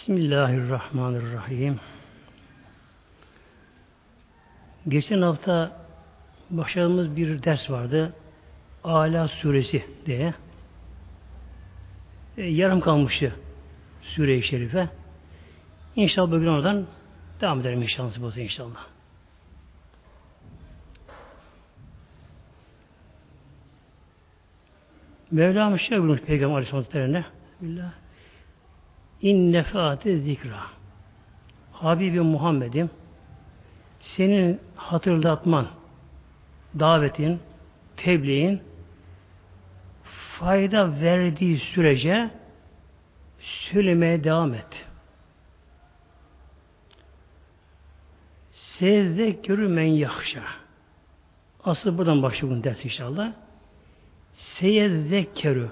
Bismillahirrahmanirrahim. Geçen hafta başladığımız bir ders vardı. Ala suresi diye. E, yarım kalmıştı Sure-i Şerife. İnşallah bugün oradan devam ederim inşallah. Bu inşallah. Mevlam şöyle buyurmuş Peygamber Aleyhisselam Hazretlerine. Bismillah. İn nefate zikra. Habibim Muhammed'im senin hatırlatman, davetin, tebliğin fayda verdiği sürece söylemeye devam et. Sezzekürü men yahşa. Asıl buradan başlıyor bunun ders inşallah. Seyezzekkerü.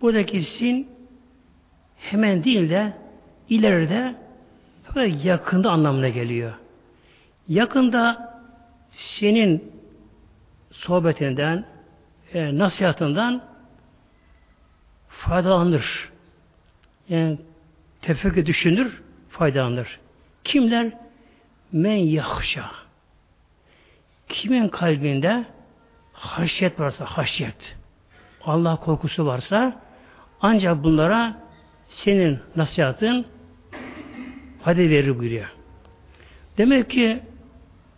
Buradaki sin hemen değil de ileride yakında anlamına geliyor. Yakında senin sohbetinden, e, nasihatından faydalanır. Yani tefekkür düşünür, faydalanır. Kimler? Men yahşa. Kimin kalbinde haşyet varsa, haşyet, Allah korkusu varsa ancak bunlara senin nasihatın hadi verir buyuruyor. Demek ki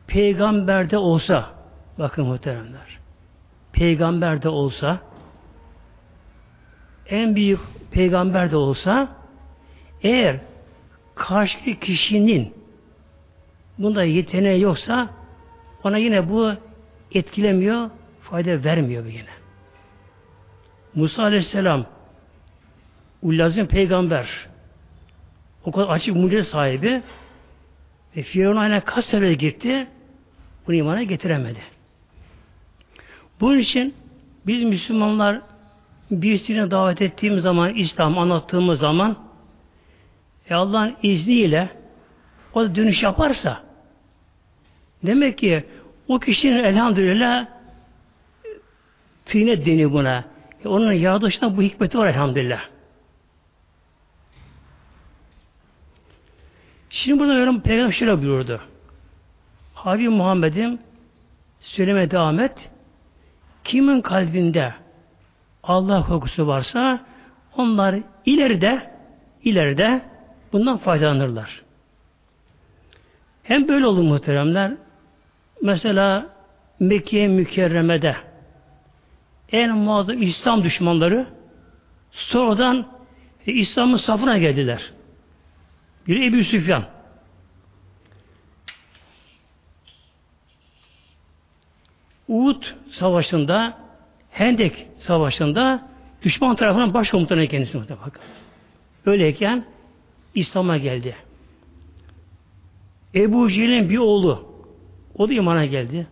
peygamberde olsa bakın muhteremler peygamberde olsa en büyük peygamber de olsa eğer karşı kişinin bunda yeteneği yoksa ona yine bu etkilemiyor, fayda vermiyor yine. Musa Aleyhisselam Ullazim peygamber o kadar açık mucize sahibi ve Firavun aynen kaç sefer gitti bunu imana getiremedi. Bunun için biz Müslümanlar birisine davet ettiğimiz zaman, İslam anlattığımız zaman e Allah'ın izniyle o da dönüş yaparsa demek ki o kişinin elhamdülillah tıynet deniyor buna. E onun yaratılışında bu hikmeti var elhamdülillah. Şimdi burada yorum Peygamber şöyle buyurdu. Habib Muhammed'im söyleme devam et. Kimin kalbinde Allah korkusu varsa onlar ileride ileride bundan faydalanırlar. Hem böyle olur muhteremler. Mesela Mekke mükerremede en muazzam İslam düşmanları sonradan e, İslam'ın safına geldiler. Biri Ebu Süfyan. Uhud Savaşı'nda Hendek Savaşı'nda düşman tarafından başkomutanı kendisi bakın. Öyleyken İslam'a geldi. Ebu Cehil'in bir oğlu o da imana geldi.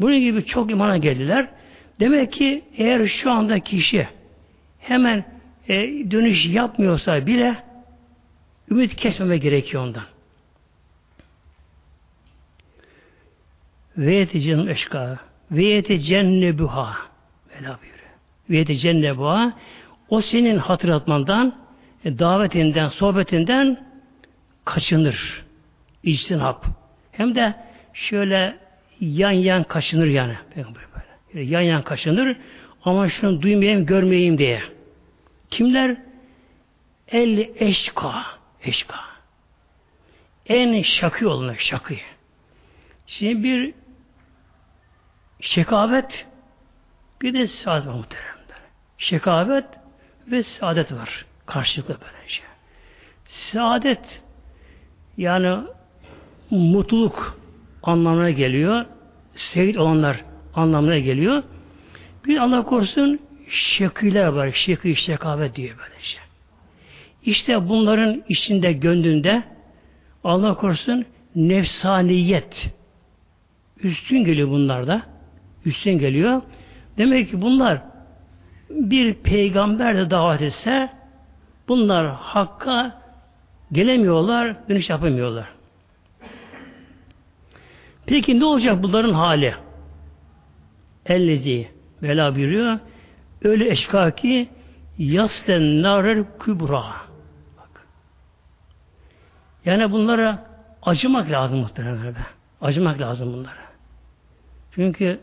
Bunun gibi çok imana geldiler. Demek ki eğer şu anda kişi hemen e, dönüş yapmıyorsa bile ümit kesmeme gerekiyor ondan. Ve yetecen eşka ve yetecennebuha Vela buyuruyor. Ve yetecennebuha o senin hatırlatmandan e, davetinden, sohbetinden kaçınır. İçtinap. Hem de şöyle yan yan kaçınır yani. Böyle. Yan yan kaçınır ama şunu duymayayım, görmeyeyim diye. Kimler? El eşka. Eşka. En şakı olanlar, şakı. Şimdi bir Şekabet bir de saadet var muhteremler. Şekabet ve saadet var. Karşılıklı böylece. Saadet yani mutluluk anlamına geliyor. Seyit olanlar anlamına geliyor. Bir Allah korusun şekiler var. Şekî, şekabet diyor böylece. İşte bunların içinde gönlünde Allah korusun nefsaniyet üstün geliyor bunlarda üstün geliyor. Demek ki bunlar bir peygamber de davet etse bunlar hakka gelemiyorlar, dönüş yapamıyorlar. Peki ne olacak bunların hali? Ellezi Vela buyuruyor. Öyle eşka ki yasten narel kübra. Yani bunlara acımak lazım muhtemelen. Acımak lazım bunlara. Çünkü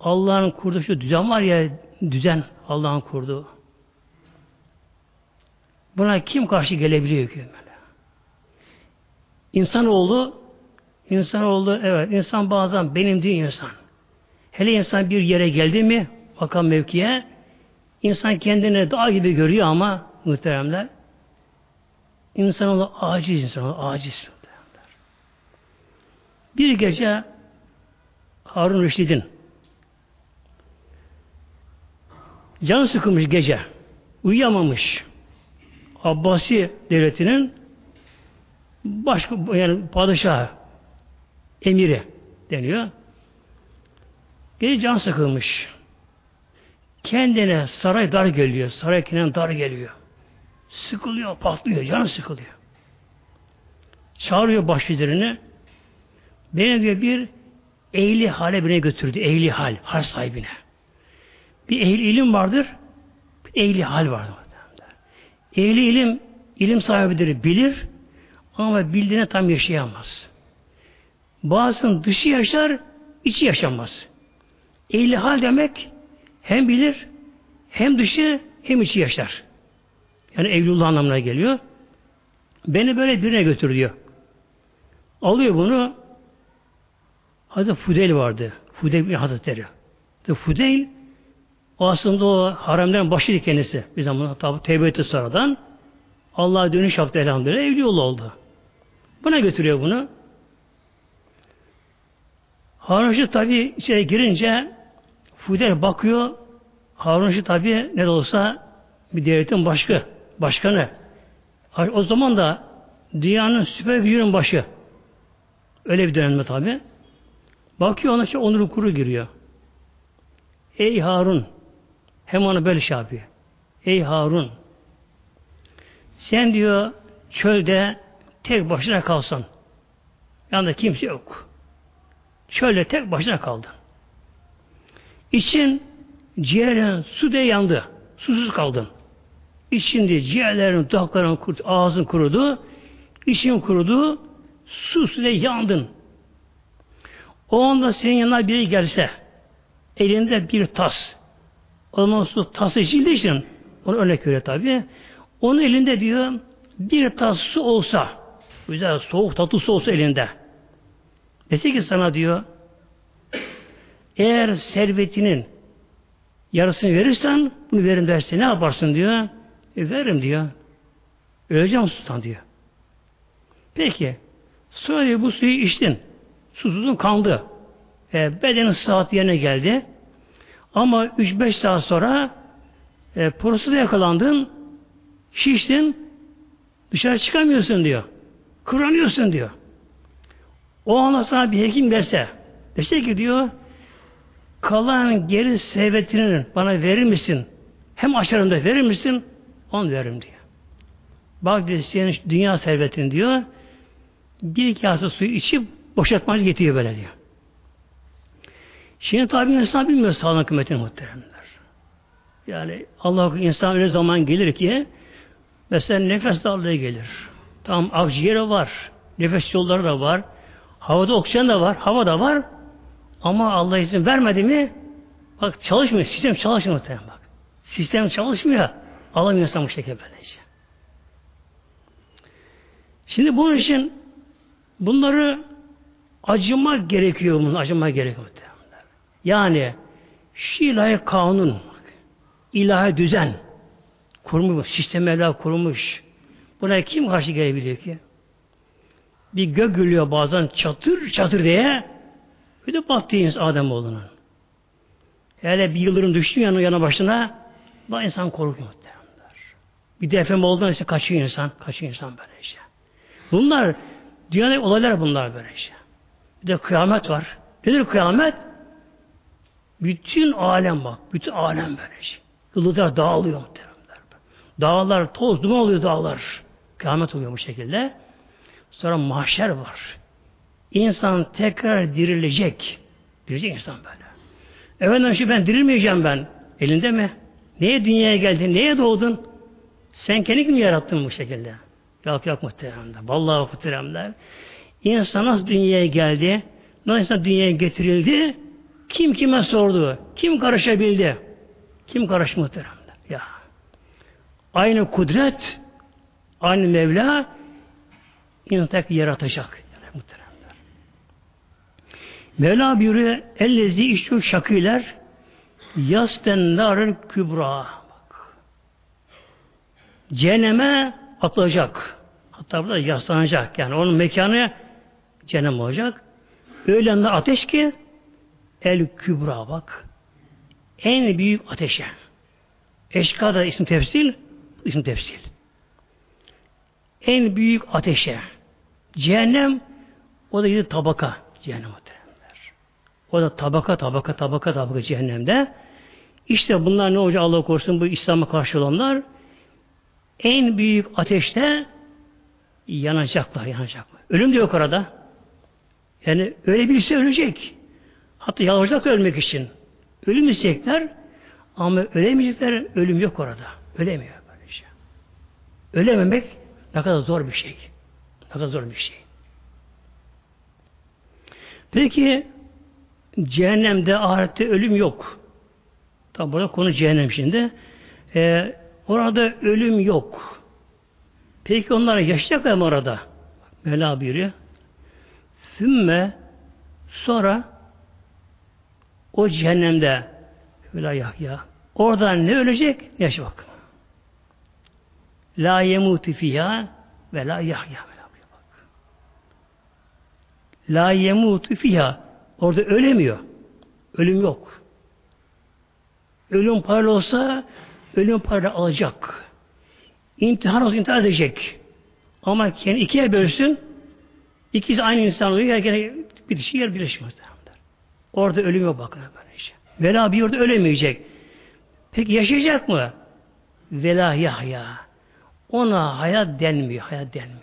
Allah'ın kurduğu şu düzen var ya düzen Allah'ın kurduğu. Buna kim karşı gelebiliyor ki? İnsanoğlu insanoğlu evet insan bazen benim diyor insan. Hele insan bir yere geldi mi makam mevkiye insan kendini dağ gibi görüyor ama muhteremler insanoğlu aciz insanoğlu aciz. Bir gece Harun Reşid'in can sıkılmış gece uyuyamamış Abbasi devletinin baş yani padişahı emiri deniyor. Gece can sıkılmış. Kendine saray dar geliyor. Saray kendine dar geliyor. Sıkılıyor, patlıyor, canı sıkılıyor. Çağırıyor başvizirine. Beni diyor bir ehli hale birine götürdü. Ehli hal, hal sahibine. Bir ehli ilim vardır, bir ehli hal vardır. Ehli ilim, ilim sahibidir, bilir ama bildiğine tam yaşayamaz. Bazısının dışı yaşar, içi yaşamaz. Ehli hal demek hem bilir, hem dışı, hem içi yaşar. Yani evlullah anlamına geliyor. Beni böyle birine götür diyor. Alıyor bunu. Hazreti Fudeyl vardı. Fudeyl bin Hazretleri. Fudeyl o aslında o haremden başıydı kendisi. Bir zaman tabi tevbe etti sonradan. Allah'a dönüş yaptı elhamdülillah. Evli yolu oldu. Buna götürüyor bunu. Harun tabi içeri girince Fudel bakıyor. Harun tabi ne de olsa bir devletin başka, başkanı. O zaman da dünyanın süper gücünün başı. Öyle bir dönemde tabi. Bakıyor ona işte onuru kuru giriyor. Ey Harun hem onu böyle şey yapıyor. Ey Harun sen diyor çölde tek başına kalsan yanında kimse yok. Çölde tek başına kaldın. İçin ciğerin su de yandı. Susuz kaldın. İçin diye ciğerlerin, dudakların ağzın kurudu. İçin kurudu. Su su de yandın. O anda senin yanına biri gelse elinde bir tas o zaman su tası içildiği için onu örnek veriyor tabi. Onun elinde diyor bir tas su olsa güzel soğuk tatlı su olsa elinde dese ki sana diyor eğer servetinin yarısını verirsen bunu verin derse ne yaparsın diyor. E, veririm diyor. Öleceğim sudan diyor. Peki sonra diyor, bu suyu içtin. Susuzun kandı. E, bedenin saat yerine geldi. Ama 3-5 saat sonra e, prostada yakalandın, şiştin, dışarı çıkamıyorsun diyor. Kıranıyorsun diyor. O anda sana bir hekim verse, dese ki diyor, kalan geri servetini bana verir misin? Hem aşarında verir misin? Onu veririm diyor. Bak diyor, senin dünya servetin diyor, bir kase suyu içip boşaltmacı getiriyor böyle diyor. Şimdi tabi insan bilmiyor sağlık kıymetini muhteremler. Yani Allah insan öyle zaman gelir ki mesela nefes darlığı gelir. Tam akciğeri var. Nefes yolları da var. Havada oksijen de var. Hava da var. Ama Allah izin vermedi mi bak çalışmıyor. Sistem çalışmıyor muhtemelen bak. Sistem çalışmıyor. Allah insan bu şekilde böylece. Şimdi bunun için bunları acımak gerekiyor bunun. Acımak gerekiyor. Yani şu ilahi kanun, ilahi düzen kurmuş, sistem Mevla kurmuş. Buna kim karşı gelebilir ki? Bir gök gülüyor bazen çatır çatır diye bir de battı Adem oğlunun. Hele bir yıldırım düştü yanı yana başına da insan korkuyor. Bir deprem olduğunda işte kaçıyor insan. Kaçıyor insan böyle işte. Bunlar dünyada olaylar bunlar böyle işte. Bir de kıyamet var. Nedir kıyamet? Bütün alem bak. Bütün alem böyle şey. Yıldızlar dağılıyor muhtemelen. Dağlar toz duman oluyor dağlar. Kıyamet oluyor bu şekilde. Sonra mahşer var. İnsan tekrar dirilecek. Dirilecek insan böyle. Efendim şu ben dirilmeyeceğim ben. Elinde mi? Neye dünyaya geldin? Neye doğdun? Sen kendi mi yarattın bu şekilde? Yok yok muhteremler. Vallahi muhteremler. İnsan nasıl dünyaya geldi? Nasıl dünyaya getirildi? Kim kime sordu? Kim karışabildi? Kim karış muhteremler? Ya. Aynı kudret, aynı Mevla insan yaratacak. Yani muhteremler. Mevla buyuruyor ellezi işçu şakîler yasten narın kübra. Cehenneme atılacak. Hatta burada yaslanacak. Yani onun mekanı cehennem olacak. Öyle ateş ki el kübra bak. En büyük ateşe. Eşka da isim tefsil, isim tefsil. En büyük ateşe. Cehennem o da yedi tabaka cehennem muhtemelenler. O da tabaka tabaka tabaka tabaka cehennemde. İşte bunlar ne olacak Allah korusun bu İslam'a karşı olanlar en büyük ateşte yanacaklar, yanacaklar. Ölüm de yok orada. Yani öyle birisi ölecek. Hatta yalvaracak ölmek için. Ölüm isteyecekler ama ölemeyecekler, ölüm yok orada. Ölemiyor böyle şey. Ölememek ne kadar zor bir şey. Ne kadar zor bir şey. Peki cehennemde, ahirette ölüm yok. Tabi burada konu cehennem şimdi. Ee, orada ölüm yok. Peki onlar yaşayacaklar mı orada? Mevla buyuruyor. Sümme sonra o cehennemde Mevla Yahya orada ne ölecek? Yaş bak. La yemutu fiha ve la yahya. La yemutu fiha orada ölemiyor. Ölüm yok. Ölüm parayla olsa ölüm parayla alacak. İmtihan olsa intihar edecek. Ama kendi ikiye bölsün ikisi aynı insan oluyor. Gene bir dişi yer birleşmez. Orada ölüm yok bakın şey. Vela bir orada ölemeyecek. Peki yaşayacak mı? Vela Yahya. Ona hayat denmiyor. Hayat denmiyor.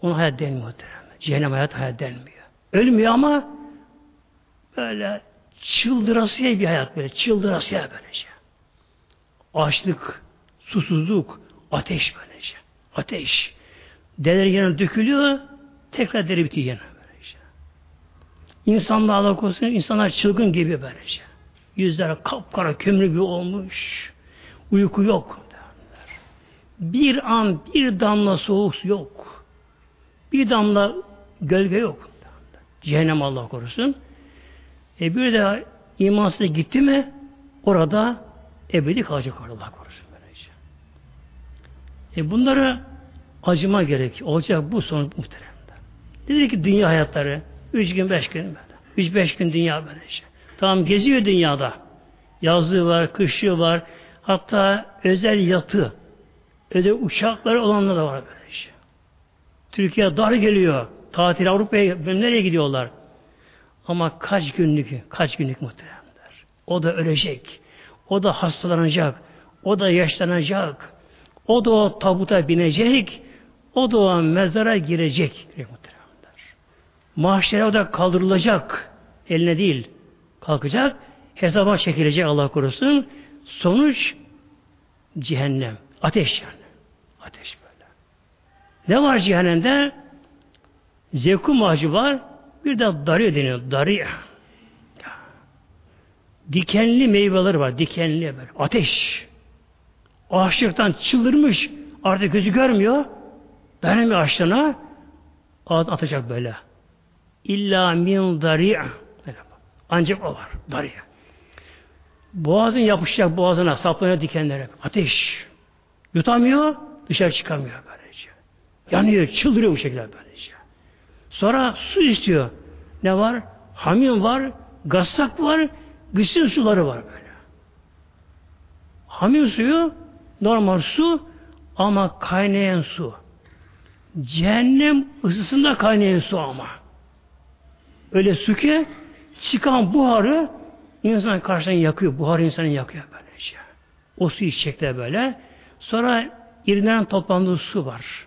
Ona hayat denmiyor. Cehennem hayat hayat denmiyor. Ölmüyor ama böyle çıldırasıya bir hayat böyle. Çıldırasıya böylece. Açlık, susuzluk, ateş böylece. Ateş. Deler yerine dökülüyor, tekrar deri bitiyor yine böylece. İnsanlar Allah korusun, insanlar çılgın gibi böylece. Yüzler kapkara, kömür gibi olmuş. Uyku yok. Bir an bir damla soğuk su yok. Bir damla gölge yok. Cehennem Allah korusun. E bir de imansız gitti mi orada ebedi kalacak Allah korusun. Böylece. E bunları acıma gerek. Olacak bu son muhteremler. Dedi ki dünya hayatları üç gün beş gün böyle. Üç beş gün dünya böylece. Tamam geziyor dünyada. Yazlığı var, kışlığı var. Hatta özel yatı, özel uçakları olanlar da var böylece. Türkiye dar geliyor. Tatil Avrupa'ya nereye gidiyorlar? Ama kaç günlük, kaç günlük muhteremler. O da ölecek. O da hastalanacak. O da yaşlanacak. O da o tabuta binecek. O da o mezara girecek. Mahşere o da kaldırılacak. Eline değil. Kalkacak. Hesaba çekilecek Allah korusun. Sonuç cehennem. Ateş yani. Ateş böyle. Ne var cehennemde? Zevku macı var. Bir de darı deniyor. Darı. Dikenli meyveler var. Dikenli böyle. Ateş. Açlıktan çıldırmış. Artık gözü görmüyor. Dayanamıyor açlığına. Ağzına atacak böyle. İlla min dari. Ancak o var. Dari. Boğazın yapışacak boğazına saplanıyor dikenlere. Ateş. Yutamıyor. Dışarı çıkamıyor böylece. Yanıyor. Çıldırıyor bu şekilde böylece. Sonra su istiyor. Ne var? Hamyon var, gassak var, gısıl suları var böyle. Hamyon suyu normal su ama kaynayan su. Cehennem ısısında kaynayan su ama. Öyle su ki çıkan buharı insan karşıdan yakıyor. Buhar insanı yakıyor böylece. O su içecekler böyle. Sonra irinden toplandığı su var.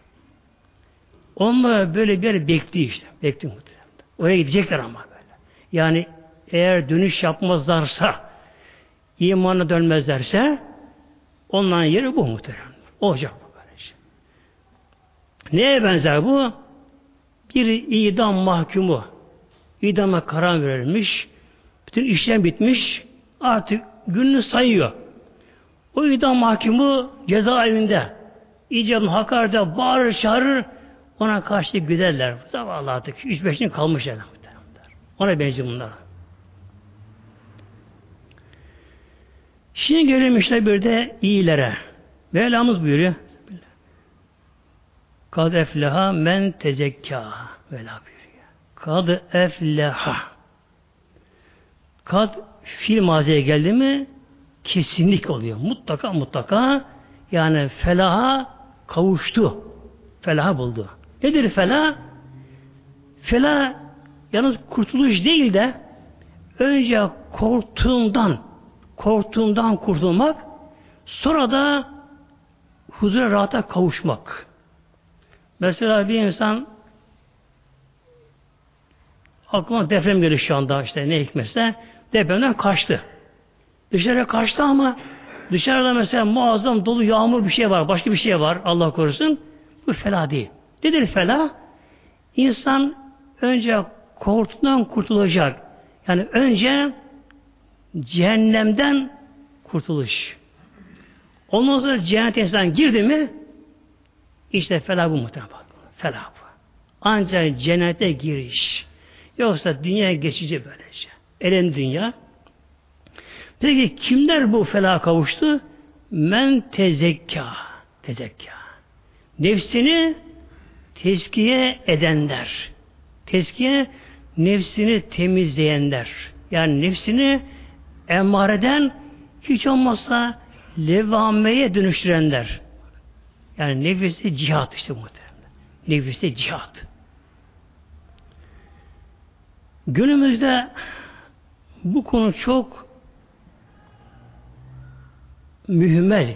Onlar böyle bir yer bekliyor işte. Bekliyor muhtemelen. Oraya gidecekler ama böyle. Yani eğer dönüş yapmazlarsa imana dönmezlerse onların yeri bu muhterem. Olacak bu böylece. Neye benzer bu? Bir idam mahkumu idama karar verilmiş. Bütün işlem bitmiş. Artık gününü sayıyor. O idam mahkumu cezaevinde icabın hakarda bağırır çağırır ona karşı gülerler. Zavallı artık. Üç beş gün kalmış yani. Ona benziyor bunlar. Şimdi gelelim işte bir de iyilere. Mevlamız buyuruyor. Kad efleha men tezekka. Vela buyuruyor. Kad efleha. Kad fil maziye geldi mi kesinlik oluyor. Mutlaka mutlaka yani felaha kavuştu. Felaha buldu. Nedir felah? Felah yalnız kurtuluş değil de önce korktuğundan korktuğundan kurtulmak sonra da huzura rahata kavuşmak. Mesela bir insan aklıma deprem geliyor şu anda işte ne hikmetse depremden kaçtı. Dışarıya kaçtı ama dışarıda mesela muazzam dolu yağmur bir şey var, başka bir şey var Allah korusun. Bu fela değil. Nedir fela? İnsan önce korkudan kurtulacak. Yani önce cehennemden kurtuluş. Ondan sonra cennet insan girdi mi işte fela bu muhtemelen. Fela bu. Ancak cennete giriş. Yoksa dünya geçici böylece. Elen dünya. Peki kimler bu fela kavuştu? Men tezekka. Tezekka. Nefsini tezkiye edenler. Tezkiye nefsini temizleyenler. Yani nefsini emmareden hiç olmazsa levameye dönüştürenler. Yani nefisi cihat işte muhtemelen. Nefisi cihat. Günümüzde bu konu çok mühmel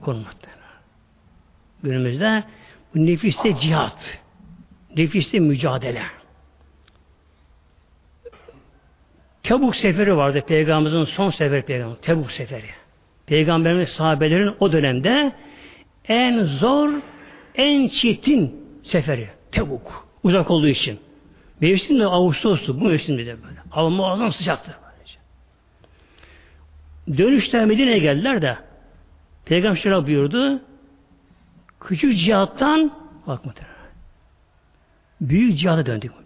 konu muhtemelen. Günümüzde bu nefiste cihat, nefiste mücadele. Tebuk seferi vardı Peygamberimizin son seferi Peygamber. Tebuk seferi. Peygamberimiz sahabelerin o dönemde en zor, en çetin seferi. Tebuk. Uzak olduğu için. Mevsim de Ağustos'tu. Bu mevsimde de böyle. Hava muazzam sıcaktı. Dönüşte Medine'ye geldiler de Peygamber şöyle buyurdu. Küçük cihattan bak muhtemelen. Büyük cihada döndük.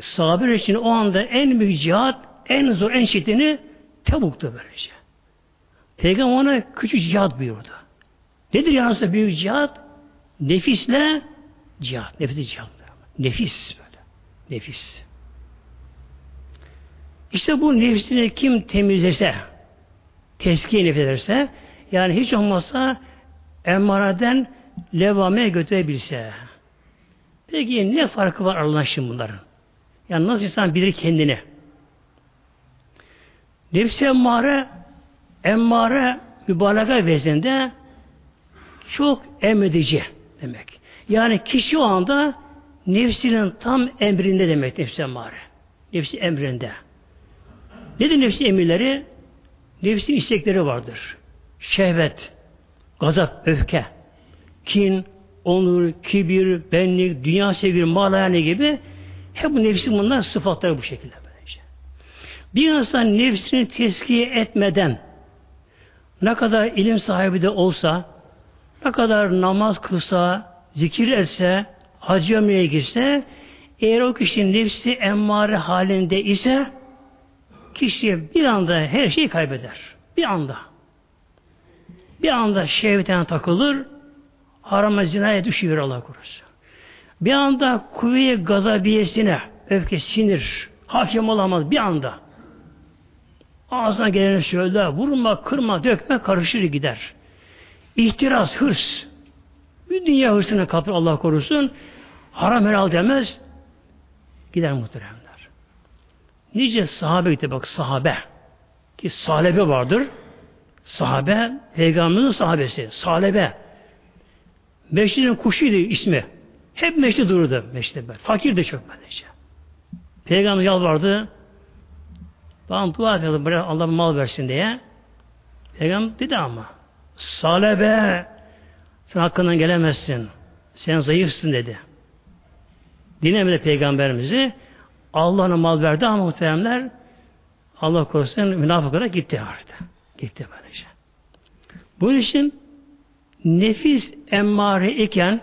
Sahabeler için o anda en büyük cihat, en zor, en şiddetini Tebuk'tu böylece. Peygamber ona küçük cihat buyurdu. Nedir yanında büyük cihat? Nefisle cihat. Nefisle cihat. Nefis böyle. Nefis. İşte bu nefsini kim temizlese, teskiye nefes yani hiç olmazsa emmareden levameye götürebilse. Peki ne farkı var şimdi bunların? Yani nasıl insan bilir kendini? Nefsi emmare emmare mübalağa vezinde çok emredici demek. Yani kişi o anda nefsinin tam emrinde demek nefsi emmare. Nefsi emrinde. Nedir nefsi emirleri? Nefsin istekleri vardır. Şehvet, gazap, öfke, kin, onur, kibir, benlik, dünya sevgisi, malayane gibi hep bu nefsin bunlar sıfatları bu şekilde. Böylece. Bir insan nefsini teskiye etmeden ne kadar ilim sahibi de olsa, ne kadar namaz kılsa, zikir etse, hacı ömreye gitse, eğer o kişinin nefsi emmare halinde ise, kişi bir anda her şeyi kaybeder. Bir anda. Bir anda şehvetine takılır, harama zinaya düşüyor Allah korusun. Bir anda kuvve gazabiyesine, öfke, sinir, hakim olamaz bir anda. Ağzına geleni söyler, vurma, kırma, dökme, karışır gider. İhtiras, hırs. Bir dünya hırsına kapır Allah korusun. Haram helal demez. Gider muhteremler. Nice sahabe gitti bak sahabe. Ki salebe vardır. Sahabe, peygamberin sahabesi. Salebe. Meşridin kuşuydu ismi. Hep meşri dururdu meşri. Fakir de çok böylece. Peygamber yalvardı. Bana dua ediyordu bırak Allah mal versin diye. Peygamber dedi ama Salebe sen hakkından gelemezsin. Sen zayıfsın dedi. Dinlemedi peygamberimizi. Allah'ına mal verdi ama muhteremler Allah korusun münafık olarak gitti artık. Gitti böylece. Bu için nefis emmare iken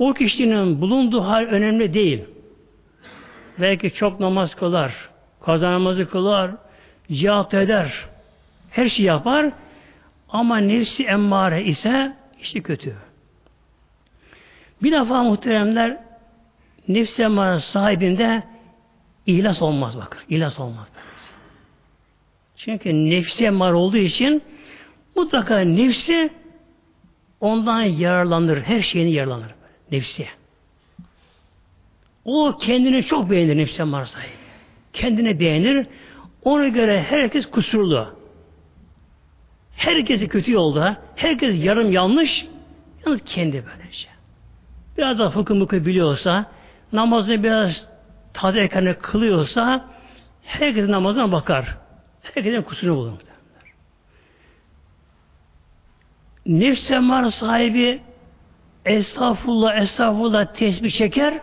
o kişinin bulunduğu hal önemli değil. Belki çok namaz kılar, kazanamazı kılar, cihat eder, her şey yapar ama nefsi emmare ise işte kötü. Bir defa muhteremler nefsi emmare sahibinde ihlas olmaz bakın. İhlas olmaz. Çünkü nefsi emmare olduğu için mutlaka nefsi ondan yararlanır. Her şeyini yararlanır. Nefsi. O kendini çok beğenir nefsi emmare sahibi. Kendini beğenir. Ona göre herkes kusurlu. Herkesi kötü yolda, herkes yarım yanlış, yalnız kendi böylece. Biraz da fıkıh mıkı biliyorsa, namazını biraz tadı ekranı kılıyorsa, herkes namazına bakar. Herkesin kusurunu bulur. Nefs emar sahibi estağfurullah, estağfurullah tesbih çeker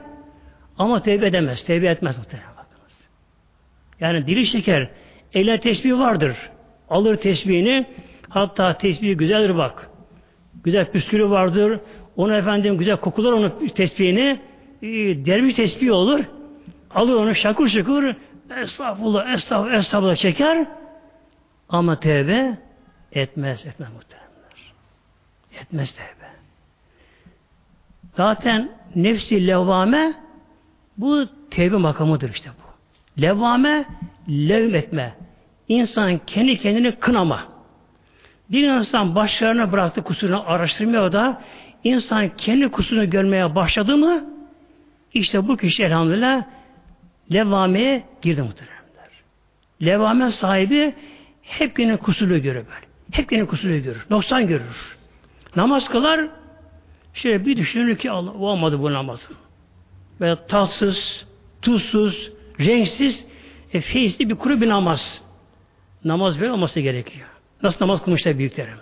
ama tevbe edemez, tevbe etmez muhtemelen bakınız. Yani dili çeker, eline tesbih vardır. Alır tesbihini, Hatta tesbih güzeldir bak. Güzel püskülü vardır. Onu efendim güzel kokular onun tesbihini. E, derviş tesbih olur. Alır onu şakur şakur estağfurullah, estağfurullah, estağfurullah çeker. Ama tevbe etmez, etmez muhteremler. Etmez tevbe. Zaten nefsi levvame bu tevbe makamıdır işte bu. Levvame levm etme. İnsan kendi kendini kınama. Bir insan başlarına bıraktı kusurunu araştırmaya da insan kendi kusurunu görmeye başladı mı işte bu kişi elhamdülillah levameye girdi muhteremler. Levame sahibi hep kendi kusurlu görür. Hep kendi kusurlu görür. Noksan görür. Namaz kılar şöyle bir düşünür ki Allah olmadı bu namazın. Böyle tatsız, tuzsuz, renksiz, e, feizli bir kuru bir namaz. Namaz böyle olması gerekiyor. Nasıl namaz kılmışlar büyüklerim.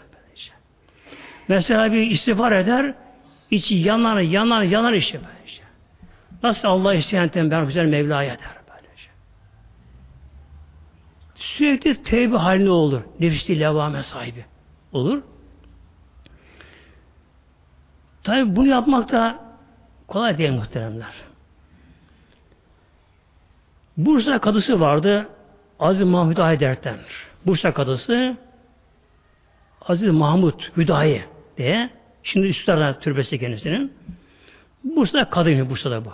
Mesela bir istiğfar eder, içi yanar, yanar, yanar işte böylece. Nasıl Allah isteyentem ben güzel Mevla'ya der böylece. Sürekli tevbe halinde olur. Nefisli levame sahibi olur. Tabi bunu yapmak da kolay değil muhteremler. Bursa kadısı vardı. Aziz Mahmud Ayder'den. Bursa kadısı Aziz Mahmut Hüdayi diye şimdi Üstad'a türbesi kendisinin. Bursa'da kadıymış Bursa'da bu.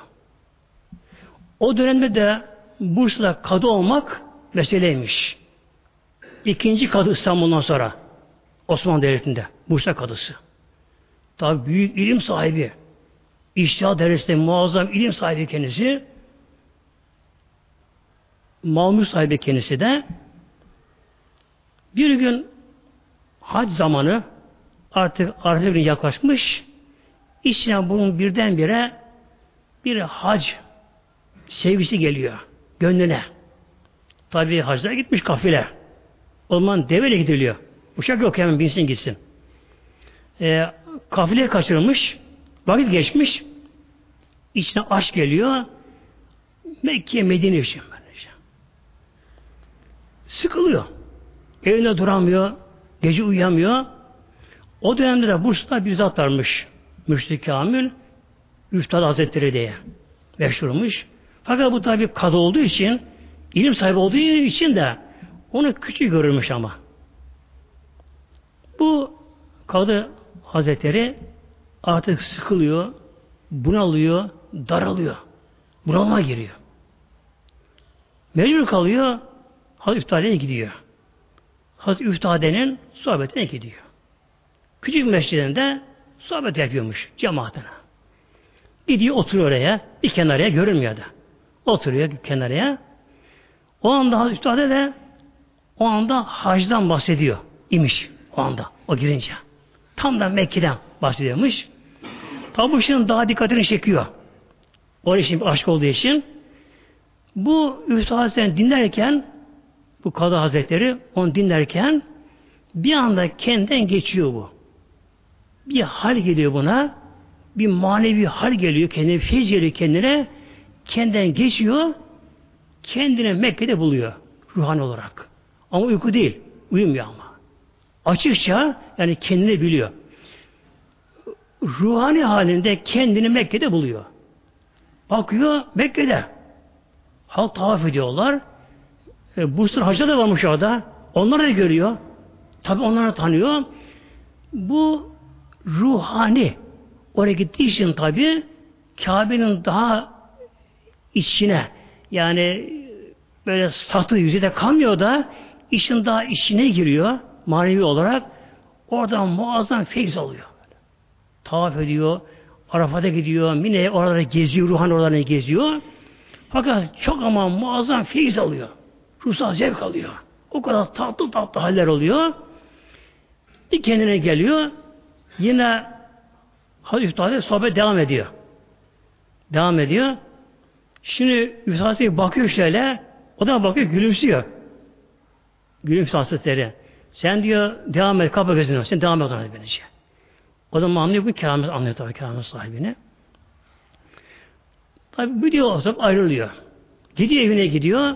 O dönemde de Bursa'da kadı olmak meseleymiş. İkinci kadı İstanbul'dan sonra Osmanlı Devleti'nde Bursa kadısı. Tabi büyük ilim sahibi. İştihat derecesinde muazzam ilim sahibi kendisi. Mamur sahibi kendisi de bir gün hac zamanı artık Arife günü yaklaşmış. İçine bunun birdenbire bir hac sevgisi geliyor. Gönlüne. Tabi hacda gitmiş kafile. O zaman deveyle gidiliyor. Uçak yok hemen binsin gitsin. E, kafile kaçırılmış. Vakit geçmiş. İçine aşk geliyor. Mekke, Medine için böylece. Sıkılıyor. Evinde duramıyor. Gece uyuyamıyor. O dönemde de Bursa'da bir zat varmış. Müşrik Kamil Üstad Hazretleri diye meşhurmuş. Fakat bu tabi kadı olduğu için ilim sahibi olduğu için de onu küçük görülmüş ama. Bu kadı hazretleri artık sıkılıyor, bunalıyor, daralıyor. Bunalma giriyor. Mecbur kalıyor, Hazreti İftariye'ye gidiyor. Hazreti Üftade'nin sohbetine gidiyor. Küçük mescidinde sohbet yapıyormuş cemaatine. Gidiyor oturuyor oraya. Bir kenarıya görünmüyor da. Oturuyor kenarıya. O anda Hazreti Üftade de o anda hacdan bahsediyor imiş o anda o girince. Tam da Mekke'den bahsediyormuş. Tabi bu daha dikkatini çekiyor. O için aşk olduğu için bu Üftade dinlerken bu Kadı Hazretleri onu dinlerken bir anda kendinden geçiyor bu. Bir hal geliyor buna. Bir manevi hal geliyor kendine, feyiz geliyor kendine. Kendinden geçiyor. Kendine Mekke'de buluyor. Ruhani olarak. Ama uyku değil. Uyumuyor ama. Açıkça yani kendini biliyor. Ruhani halinde kendini Mekke'de buluyor. Bakıyor Mekke'de. Halk tavaf ediyorlar. E, Bursa'nın hacı da varmış orada. Onlar da görüyor. Tabi onları tanıyor. Bu ruhani oraya gittiği için tabi Kabe'nin daha içine yani böyle satı yüzü de kalmıyor da işin daha içine giriyor manevi olarak oradan muazzam feyiz alıyor. Tavaf ediyor, Arafat'a gidiyor, Mine'ye oralara geziyor, ruhan oralarına geziyor. Fakat çok ama muazzam feyiz alıyor. Ruhsal zevk alıyor. O kadar tatlı tatlı haller oluyor. Bir kendine geliyor. Yine Hazreti sohbet devam ediyor. Devam ediyor. Şimdi Üstad'ı bakıyor şöyle. O da bakıyor gülümsüyor. Gülümsüyor Hazretleri. Sen diyor devam et kapa gözünü. Sen devam et ona böylece. O zaman anlıyor bu keramet anlıyor tabii keramet sahibini. Tabi bu diyor olsa ayrılıyor. Gidiyor evine gidiyor.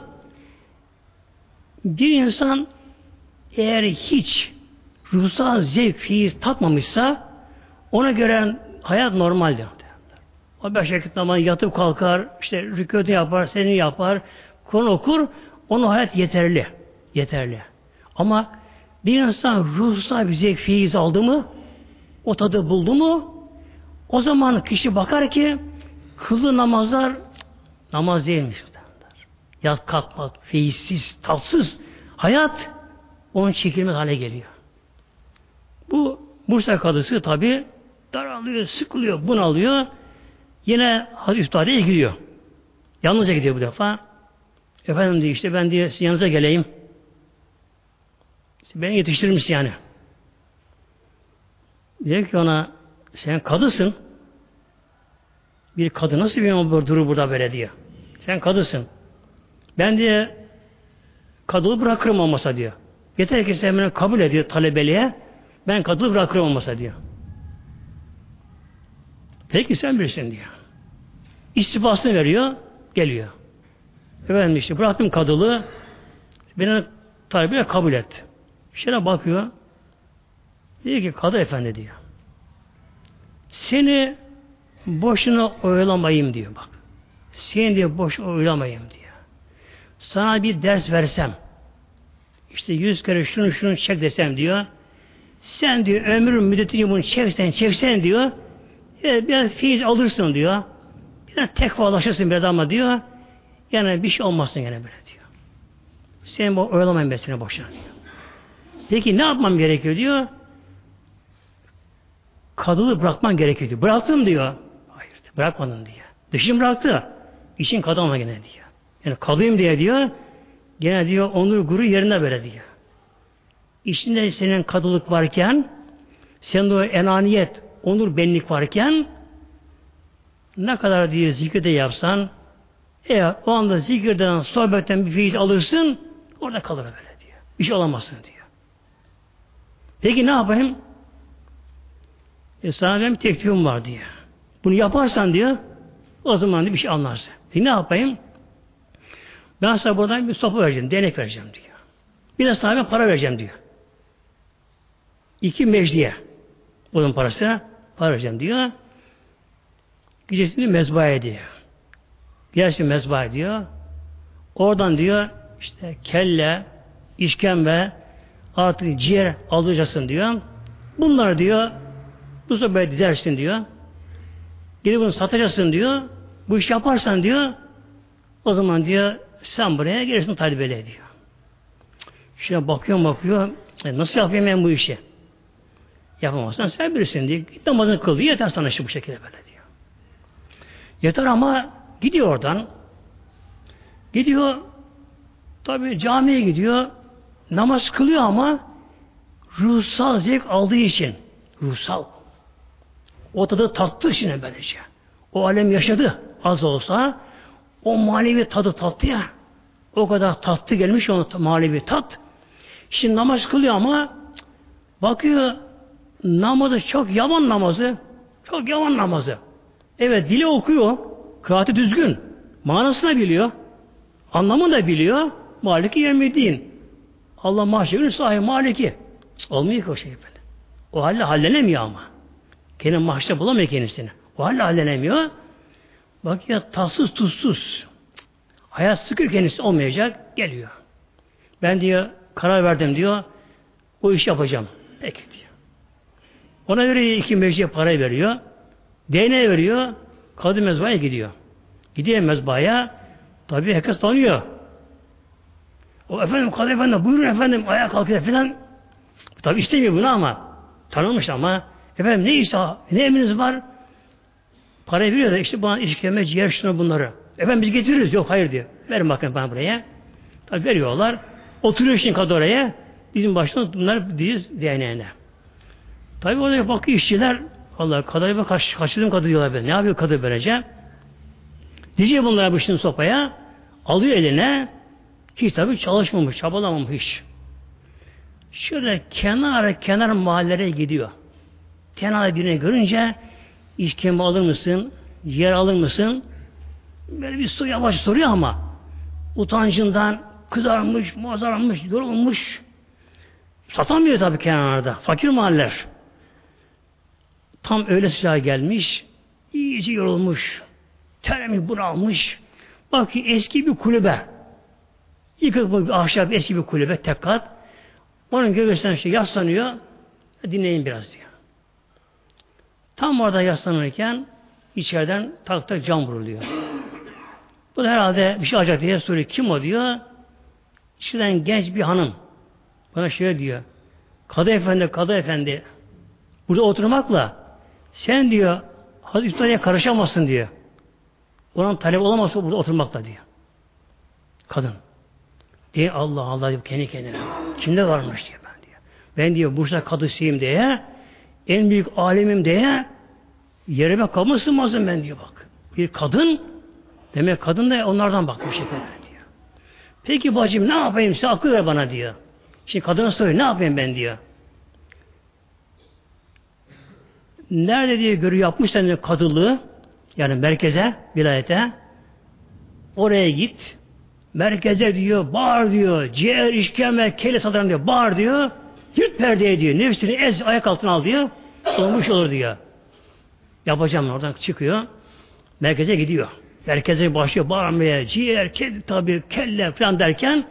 Bir insan eğer hiç ruhsal zevk, fiiz tatmamışsa ona göre hayat normaldir. O beş vakit namazı yatıp kalkar, işte rükûtü yapar, seni yapar, Kur'an okur, onun hayat yeterli. Yeterli. Ama bir insan ruhsal bir zevk, fiiz aldı mı, o tadı buldu mu, o zaman kişi bakar ki kılı namazlar namaz değilmiş. Yat kalkmak, feyizsiz, tatsız hayat onun çekilmez hale geliyor. Bu Bursa kadısı tabi daralıyor, sıkılıyor, bunalıyor. Yine Hazreti Üstad'a gidiyor. Yalnızca gidiyor bu defa. Efendim diyor işte ben diye yanınıza geleyim. Beni yetiştirir misin yani? Diyor ki ona sen kadısın. Bir kadın nasıl bir durur burada böyle diyor. Sen kadısın. Ben diye kadını bırakırım olmasa diyor. Yeter ki sen beni kabul ediyor talebeliğe. Ben kadını bırakırım olmasa diyor. Peki sen bilirsin diyor. İstibasını veriyor, geliyor. Efendim işte bıraktım kadılığı, beni talebeyle kabul et. Şöyle bakıyor, diyor ki kadı efendi diyor. Seni boşuna oyalamayayım diyor bak. Seni diyor boş oyalamayayım diyor. Sana bir ders versem, işte yüz kere şunu şunu çek desem diyor. Sen diyor ömrün müddetince bunu çeksen çeksen diyor. Evet, biraz fiiz alırsın diyor. Biraz tekvalaşırsın biraz ama diyor. Yani bir şey olmazsın gene böyle diyor. Sen bu oyalamayın ben seni boşuna diyor. Peki ne yapmam gerekiyor diyor. Kadını bırakman gerekiyor diyor. Bıraktım diyor. Hayır bırakmadın diyor. Dışını bıraktı. İşin kadınla gene diyor. Yani kadıyım diye diyor. Gene diyor onur guru yerine böyle diyor. İçinde senin kadılık varken senin o enaniyet, onur benlik varken ne kadar diye zikirde yapsan eğer o anda zikirden, sohbetten bir feyiz alırsın orada kalır böyle diyor. Bir şey olamazsın diyor. Peki ne yapayım? E sana teklifim var diyor. Bunu yaparsan diyor o zaman bir şey anlarsın. Peki ne yapayım? Ben sana buradan bir sopa vereceğim, denek vereceğim diyor. Bir de sana ben para vereceğim diyor. İki mecliye. Bunun parasına para vereceğim diyor. Gecesini mezbaya diyor. Gelsin mezbaya diyor. Oradan diyor işte kelle, işkembe, artık ciğer alacaksın diyor. Bunlar diyor bu sefer dizersin diyor. Geri bunu satacaksın diyor. Bu iş yaparsan diyor o zaman diyor sen buraya gelirsin talebele diyor. Şuna bakıyor bakıyor. E nasıl yapayım ben bu işi? Yapamazsan sen bilirsin diye. Git namazını kıl diyor. Yeter sana işte bu şekilde böyle diyor. Yeter ama gidiyor oradan. Gidiyor tabi camiye gidiyor. Namaz kılıyor ama ruhsal zevk aldığı için ruhsal. O tadı tattı şimdi böylece. O alem yaşadı az olsa o manevi tadı tattı ya. O kadar tatlı gelmiş onun manevi tat. Şimdi namaz kılıyor ama bakıyor namazı çok yaman namazı. Çok yaman namazı. Evet dili okuyor. Kıraati düzgün. Manasını biliyor. Anlamını da biliyor. Maliki yemediğin. Allah mahşerin sahibi maliki. Olmuyor ki o şey böyle. O halde hallenemiyor ama. Kendi mahşede bulamıyor kendisini. O halde hallenemiyor. Bak ya tatsız tuzsuz. Hayat sıkı kendisi olmayacak. Geliyor. Ben diyor karar verdim diyor. O iş yapacağım. Peki diyor. Ona göre iki mecliye para veriyor. DNA veriyor. Kadı mezbaya gidiyor. Gidiyor mezbaya. Tabi herkes tanıyor. O efendim kadı efendim buyurun efendim ayağa kalkıyor falan. Tabi istemiyor bunu ama tanınmış ama efendim ne iş ne emriniz var? Parayı veriyor da işte bana işkembe, ciğer, şunu bunları. Efendim biz getiririz. Yok hayır diyor. Verin bakın bana buraya. Tabi veriyorlar. Oturuyor şimdi kadı oraya. Bizim başına bunlar diyor DNA'ne. Tabi oraya bakıyor işçiler. Allah kadayıfa kaç, kaçırdım kadı diyorlar ben. Ne yapıyor kadı böylece? Diyecek bunlara bu şimdi sopaya. Alıyor eline. Hiç tabi çalışmamış, çabalamamış hiç. Şöyle kenar kenar mahallelere gidiyor. Kenar birini görünce işkembe alır mısın? Yer alır mısın? Böyle bir soru yavaş soruyor ama utancından kızarmış, mazarlanmış, yorulmuş. Satamıyor tabii kenarda. Fakir mahalleler. Tam öyle sıcağı gelmiş. iyice yorulmuş. Terlemiş, bunalmış. Bak ki eski bir kulübe. Yıkık bir ahşap eski bir kulübe, tek kat. Onun gölgesine şey yaslanıyor. Dinleyin biraz diyor. Tam orada yaslanırken içeriden tak tak cam vuruluyor. Bu da herhalde bir şey acayip diye soruyor. Kim o diyor. İçeriden genç bir hanım. Bana şöyle diyor. Kadı efendi, kadı efendi. Burada oturmakla sen diyor Hazreti Üstad'a karışamazsın diyor. Onun talep olamazsa burada oturmakla diyor. Kadın. Diye Allah Allah diyor kendi kendine. Kimde varmış diyor ben diyor. Ben diyor Bursa kadısıyım diye en büyük alemim diye yerime kabı sığmazım ben diyor bak. Bir kadın demek kadın da onlardan bakmış efendim diyor. Peki bacım ne yapayım sen akıl ver bana diyor. Şimdi kadına soruyor ne yapayım ben diyor. Nerede diye görü yapmışlar kadılığı yani merkeze, vilayete oraya git merkeze diyor, bağır diyor, ciğer, işkembe, kelle satarım diyor, bağır diyor, yırt perdeye diyor, nefsini ez, ayak altına al diyor, olmuş olur diyor. Yapacağım oradan çıkıyor, merkeze gidiyor. Merkeze başlıyor bağırmaya, ciğer, kelle, tabi kelle falan derken,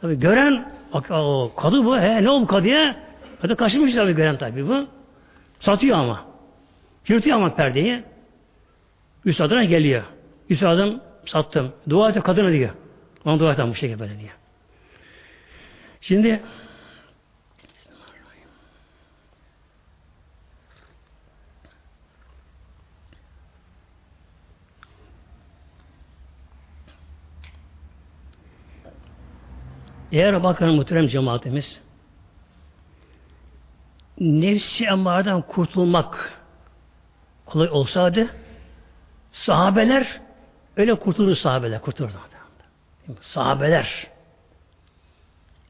tabi gören, o, kadı bu, he, ne oldu kadıya? Kadı kaçırmış tabi gören tabi bu. Satıyor ama. Yırtıyor ama perdeyi. Üstadına geliyor. Üstadım sattım. Dua et kadına diyor. Ona dua eten bu şekilde böyle diyor. Şimdi Eğer bakın muhterem cemaatimiz nefsi emmardan kurtulmak kolay olsaydı sahabeler öyle kurtuldu sahabeler kurtuldu. Sahabeler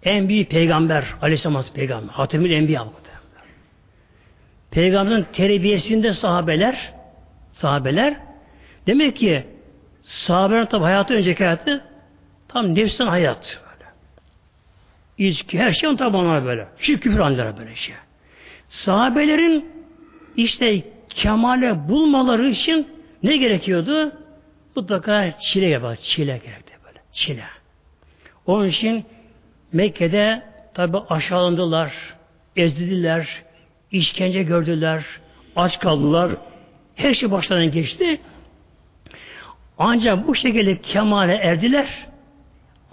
en büyük peygamber Aleyhisselam peygamber Hatemül Enbiya Peygamberin terbiyesinde sahabeler sahabeler demek ki sahabelerin tabi hayatı önceki hayatı tam nefsin hayat böyle. İçki her şey tabi böyle. Şirk küfür anlara böyle şey. Sahabelerin işte kemale bulmaları için ne gerekiyordu? Mutlaka çile yapar. Çile böyle. Çile. Onun için Mekke'de tabi aşağılandılar, ezdiler, işkence gördüler, aç kaldılar. Her şey başlarından geçti. Ancak bu şekilde kemale erdiler.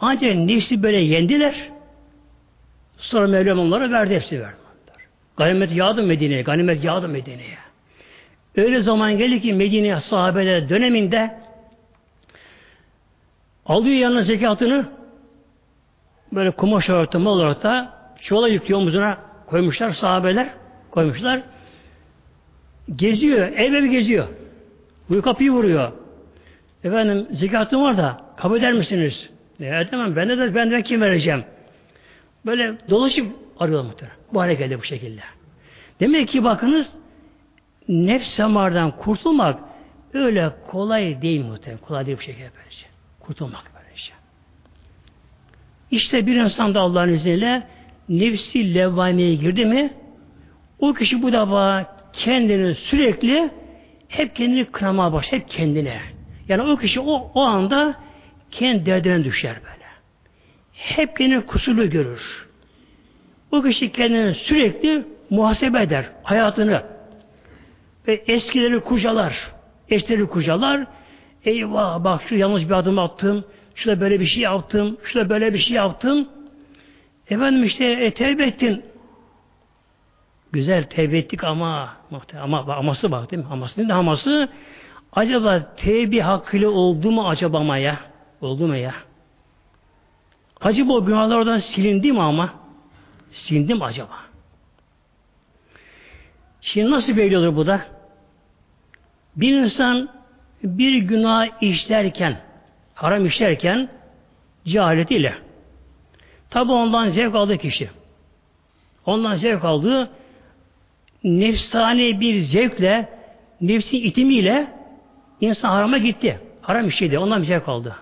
Ancak nefsi böyle yendiler. Sonra Mevlam onlara verdi, hepsi verdi. Ganimet yağdı Medine'ye, ganimet yağdı Medine'ye. Öyle zaman geldi ki Medine sahabeler döneminde alıyor yanına zekatını böyle kumaş örtümü olarak da çuvala yüklüyor omuzuna koymuşlar sahabeler koymuşlar. Geziyor, ev ev geziyor. Bu kapıyı vuruyor. Efendim zekatım var da kabul eder misiniz? Ne edemem ben de, de benden kim vereceğim? Böyle dolaşıp arıyor muhtemelen. Bu hale bu şekilde. Demek ki bakınız nefs samardan kurtulmak öyle kolay değil muhtemelen. Kolay değil bu şekilde böylece. Kurtulmak böylece. İşte bir insan da Allah'ın izniyle nefsi levvameye girdi mi o kişi bu defa kendini sürekli hep kendini kınamaya başlar. Hep kendine. Yani o kişi o, o anda kendi derdine düşer böyle. Hep kendini kusurlu görür. O kişi kendini sürekli muhasebe eder. Hayatını. Ve eskileri kucalar. Eşleri kucalar. Eyvah bak şu yanlış bir adım attım. Şurada böyle bir şey yaptım. Şurada böyle bir şey yaptım. Efendim işte e, tevbe ettin. Güzel tevbe ettik ama ama aması bak değil mi? Aması ne aması? Acaba tevbe hakkıyla oldu mu acaba ama ya? Oldu mu ya? Acaba o günahlar silindi mi ama? Silindi mi acaba? Şimdi nasıl belliyordur bu da? Bir insan bir günah işlerken, haram işlerken cehaletiyle tabi ondan zevk aldı kişi. Ondan zevk aldığı nefsani bir zevkle, nefsin itimiyle insan harama gitti. Haram işledi. Ondan bir zevk aldı.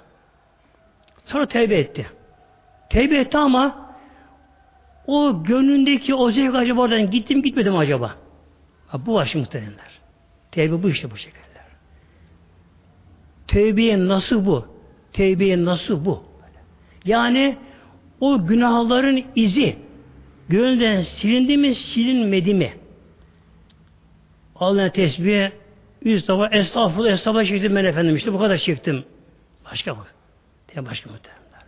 Sonra tevbe etti. Tevbe etti ama o gönlündeki o zevk acaba oradan gittim gitmedim acaba? Ha, bu başı muhtemelenler. Tevbe bu işte bu şekiller. Tevbeye nasıl bu? Tevbeye nasıl bu? Yani o günahların izi gönülden silindi mi silinmedi mi? Allah'ın tesbih yüz defa estağfurullah estağfurullah çektim ben efendim işte bu kadar çektim. Başka bak. Diye başka muhtemelenler.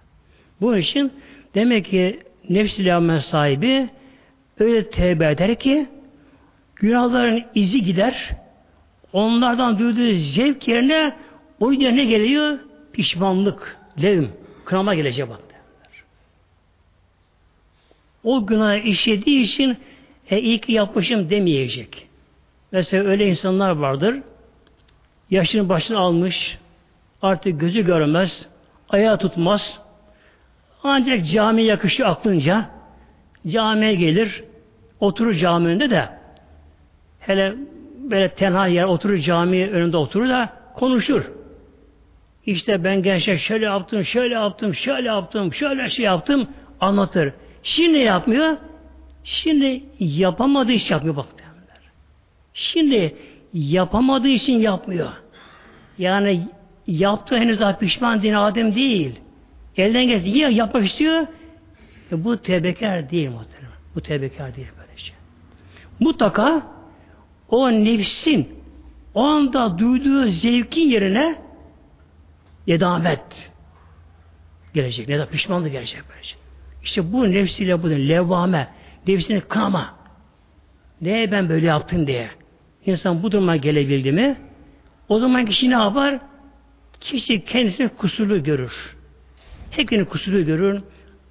Bu için demek ki nefs-i sahibi öyle tevbe eder ki günahların izi gider. Onlardan duyduğu zevk yerine o yüzden ne geliyor? Pişmanlık, levm, kınama gelecek bak. O günah işlediği için e, iyi ki yapmışım demeyecek. Mesela öyle insanlar vardır. Yaşını başını almış, artık gözü görmez, ayağı tutmaz. Ancak cami yakışıyor aklınca. Camiye gelir, oturur cami önünde de hele böyle tenha yer oturur cami önünde oturur da konuşur. İşte ben gençler şöyle yaptım, şöyle yaptım, şöyle yaptım, şöyle şey yaptım anlatır. Şimdi yapmıyor. Şimdi yapamadığı iş yapmıyor bak. Şimdi yapamadığı için yapmıyor. Yani yaptığı henüz daha pişman din Adem değil. Elden gelsin. Ya yapmak istiyor. E bu tebekar değil muhtemelen. Bu tebekar değil böyle şey. Mutlaka o nefsin o anda duyduğu zevkin yerine edamet gelecek. Ne de pişmanlık gelecek böylece. Şey. İşte bu nefsiyle bu levvame, nefsini kınama. Neye ben böyle yaptım diye. İnsan bu duruma gelebildi mi o zaman kişi ne yapar? Kişi kendisini kusurlu görür. Hepsini kusurlu görür.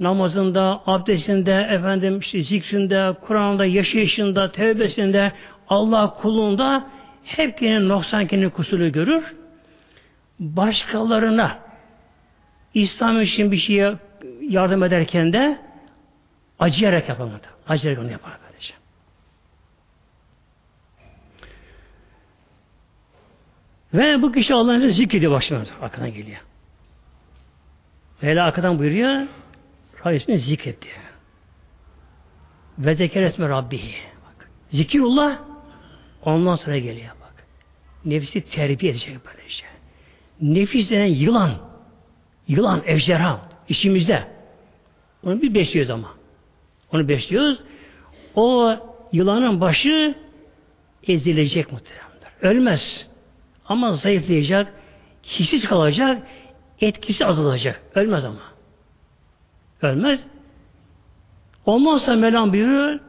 Namazında, abdestinde, efendim işte zikrinde, Kur'an'da, yaşayışında, tevbesinde, Allah kulunda hep noksan kendini kusurlu görür. Başkalarına İslam için bir şeye yardım ederken de acıyarak yapamadı. Acıyarak onu yapar. Ve bu kişi Allah'ın zikrediyor başlıyor. Arkadan geliyor. Böyle arkadan buyuruyor. Rabbisini zikretti. Ve zeker esme Rabbihi. Bak. Zikirullah ondan sonra geliyor bak. Nefsi terbiye edecek böyle şey. Nefis denen yılan, yılan, ejderha işimizde. Onu bir besliyoruz ama. Onu besliyoruz. O yılanın başı ezilecek muhtemelen. Ölmez. Ama zayıflayacak, hissiz kalacak, etkisi azalacak. Ölmez ama. Ölmez. Ondan sonra Mevlam buyuruyor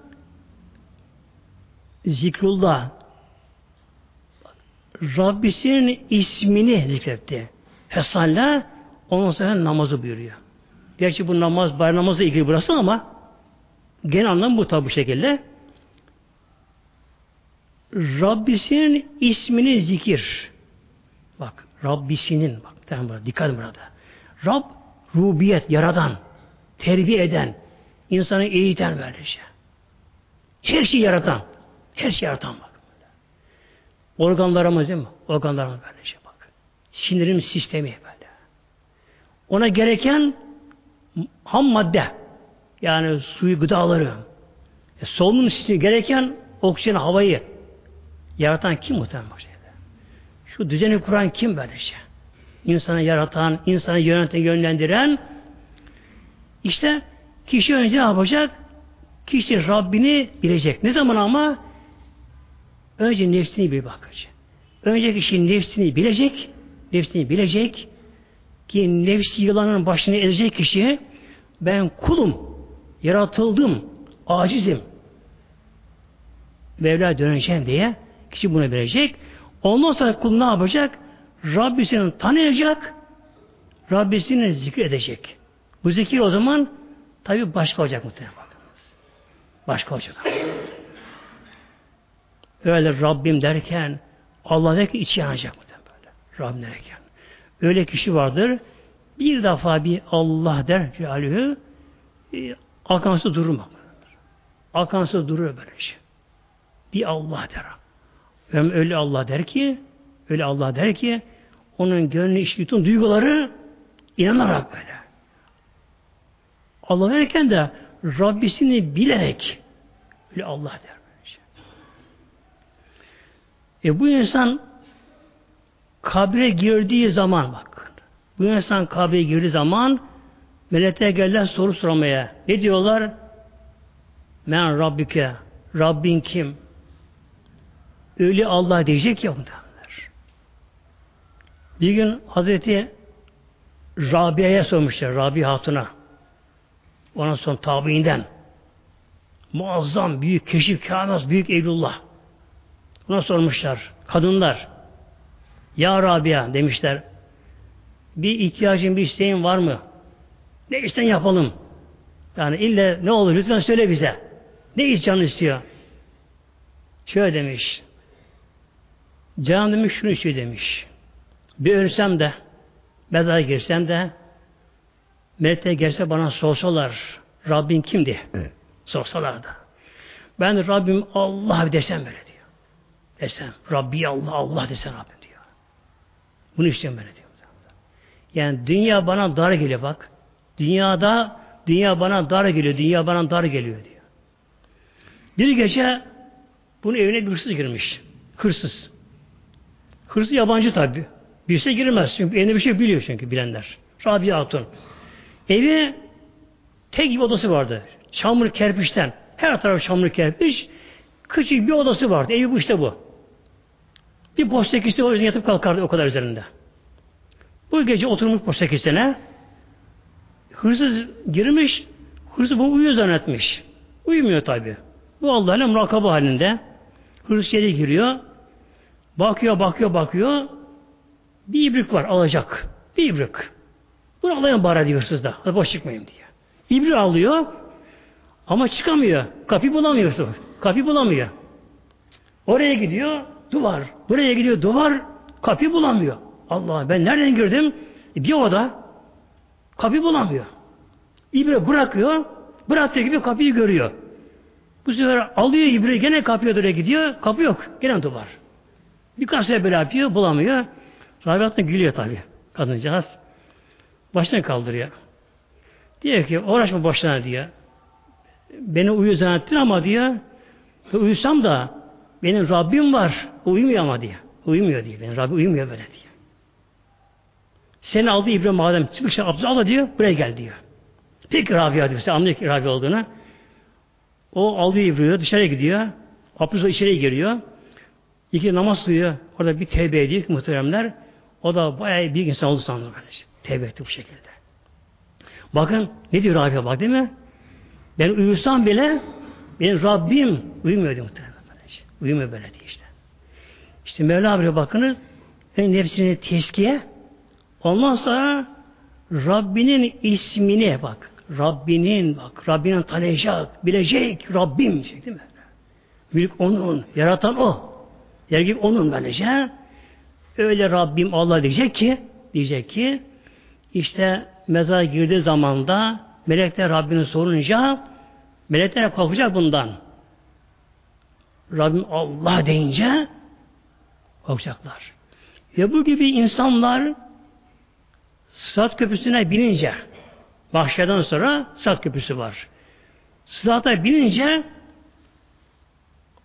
zikrullah Rabbisinin ismini zikretti. Fesalla ondan sonra namazı buyuruyor. Gerçi bu namaz, bayram namazı ilgili burası ama genel anlam bu tabi bu şekilde. Rabbisinin ismini zikir. Bak Rabbisinin bak tamam burada dikkat burada. Rab rubiyet, yaradan, terbiye eden, insanı eğiten böylece. Her şeyi yaratan. Her şeyi yaratan bak. Organlarımız değil mi? Organlarımız böylece bak. Sinirim sistemi böyle. Ona gereken ham madde yani suyu, gıdaları e, solunum sistemi gereken oksijen, havayı yaratan kim muhtemelen başlaydı? Şu düzeni kuran kim böylece? İnsanı yaratan, insanı yöneten, yönlendiren işte kişi önce ne yapacak? Kişi Rabbini bilecek. Ne zaman ama? Önce nefsini bir bakacak. Önce kişi nefsini bilecek, nefsini bilecek ki nefsi yılanın başını ezecek kişi ben kulum, yaratıldım, acizim. Mevla döneceğim diye kişi bunu bilecek. Ondan sonra kul ne yapacak? Rabbisini tanıyacak, Rabbisini zikredecek. Bu zikir o zaman tabi başka olacak muhtemelen. Başka olacak. Öyle Rabbim derken Allah derken içi yanacak muhtemelen böyle. Rabbim derken. Öyle kişi vardır. Bir defa bir Allah der Celaluhu e, akansı durur Akansı durur böyle şey. Bir Allah der. Ve öyle Allah der ki öyle Allah der ki onun gönlü işi bütün duyguları inanarak böyle. Allah derken de Rabbisini bilerek öyle Allah der. E bu insan kabre girdiği zaman bak. Bu insan kabre girdiği zaman melekler gelirler soru sormaya. Ne diyorlar? Men Rabbike. Rabbin kim? Öyle Allah diyecek ya bunlar. Bir gün Hazreti Rabia'ya sormuşlar. Rabi Hatun'a. Ondan sonra tabiinden. Muazzam, büyük keşif, kânas, büyük Eylullah. Ona sormuşlar. Kadınlar. Ya Rabia demişler. Bir ihtiyacın, bir isteğin var mı? Ne isten yapalım. Yani ille ne olur lütfen söyle bize. Ne canın istiyor? Şöyle demiş. Canım demiş şunu istiyor demiş. Bir ölsem de mezara girsem de melekler gelse bana sorsalar Rabbin kimdi? Evet. Sorsalar da. Ben Rabbim Allah desem böyle diyor. Desem Rabbi Allah Allah desem Rabbim diyor. Bunu istiyorum böyle diyor. Yani dünya bana dar geliyor bak. Dünyada dünya bana dar geliyor. Dünya bana dar geliyor diyor. Bir gece bunun evine bir hırsız girmiş. Hırsız. Hırsız yabancı tabi. Birse girmez. Çünkü elinde bir şey biliyor çünkü bilenler. Rabia Hatun. Evi tek bir odası vardı. Çamur kerpiçten. Her taraf çamur kerpiç. Küçük bir odası vardı. Evi bu işte bu. Bir boş sekizde o yüzden yatıp kalkardı o kadar üzerinde. Bu gece oturmuş boş sekizine hırsız girmiş hırsız bu uyuyor zannetmiş. Uyumuyor tabi. Bu Allah'ın murakabı halinde. Hırsız içeri giriyor. Bakıyor, bakıyor, bakıyor. Bir ibrik var alacak. Bir ibrik. Bunu alayım bari diyor hırsız da. Boş çıkmayayım diye. İbrik alıyor ama çıkamıyor. Kapı bulamıyor. Kapı bulamıyor. Oraya gidiyor duvar. Buraya gidiyor duvar. Kapı bulamıyor. Allah ben nereden girdim? E, bir oda. Kapı bulamıyor. İbre bırakıyor. Bıraktığı gibi kapıyı görüyor. Bu sefer alıyor ibre gene kapıya doğru gidiyor. Kapı yok. Gene duvar. Birkaç sefer yapıyor. Bulamıyor. Rabia gülüyor tabi. Kadıncağız. Baştan kaldırıyor. Diyor ki uğraşma boşuna diyor. Beni uyu zannettin ama diyor uyusam da benim Rabbim var. Uyumuyor ama diyor. Uyumuyor diyor. Benim Rabbim uyumuyor böyle diyor. Seni aldı İbrahim madem çıkışta abdest al diyor. Buraya gel diyor. Peki Rabia diyor. Sen anlıyor ki Rabia olduğunu. O aldı İbrahim'i dışarıya gidiyor. Abdest içeriye giriyor. İki namaz kılıyor. Orada bir tevbe ediyor muhteremler. O da bayağı bir insan oldu. Böylece. Tevbe etti bu şekilde. Bakın ne diyor Rabia bak değil mi? Ben uyusam bile benim Rabbim uyumuyor diyor muhtemelen. Uyumuyor böyle diye işte. İşte Mevla abiye bakınız en nefsini teskiye ondan sonra Rabbinin ismini bak. Rabbinin bak. Rabbinin tanıyacak, bilecek Rabbim diyecek değil mi? Mülk onun, yaratan o. Yer onun böylece. Öyle Rabbim Allah diyecek ki diyecek ki işte mezara girdiği zaman da melekler Rabbini sorunca melekler korkacak bundan. Rabbim Allah deyince korkacaklar. Ve bu gibi insanlar Sırat Köprüsü'ne binince Mahşerden sonra Sırat Köprüsü var. Sırat'a binince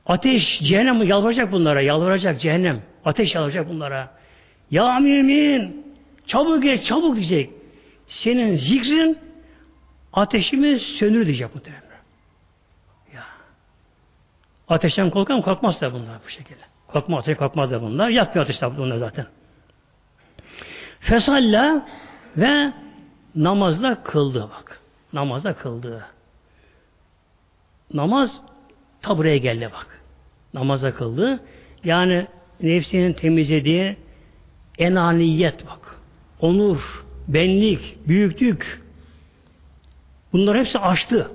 ateş, cehennem yalvaracak bunlara, yalvaracak cehennem. Ateş yalvaracak bunlara. Ya mümin, çabuk geç, çabuk diyecek. Senin zikrin ateşimi söndür diyecek muhtemelen. Ateşten korkan korkmaz da bunlar bu şekilde. Korkmaz, ateş korkmaz da bunlar. Yapmıyor ateş da bunlar zaten. Fesalla ve namazda kıldı bak. Namazda kıldı. Namaz ta buraya geldi bak. Namaza kıldı. Yani nefsinin temizlediği enaniyet bak. Onur, benlik, büyüklük bunlar hepsi açtı.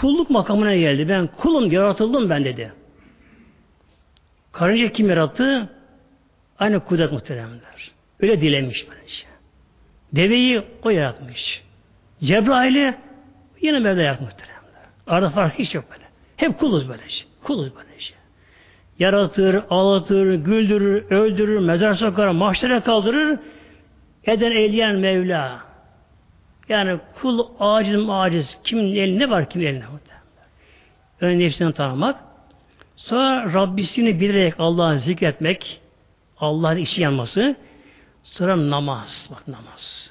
Kulluk makamına geldi. Ben kulum, yaratıldım ben dedi. Karınca kim yarattı? Aynı kudret muhteremler. Öyle dilemiş böylece. Deveyi o yaratmış. Cebrail'i yine Mevla yaratmış muhteremler. Arada fark hiç yok böyle. Hep kuluz böylece. Kuluz böylece. Yaratır, ağlatır, güldürür, öldürür, mezar sokar, mahşere kaldırır. Eden eyleyen Mevla. Yani kul aciz aciz. Kimin elinde var, kimin elinde var. Önce nefsini tanımak. Sonra Rabbisini bilerek Allah'ı zikretmek. Allah'ın işi yanması. Sonra namaz. Bak namaz.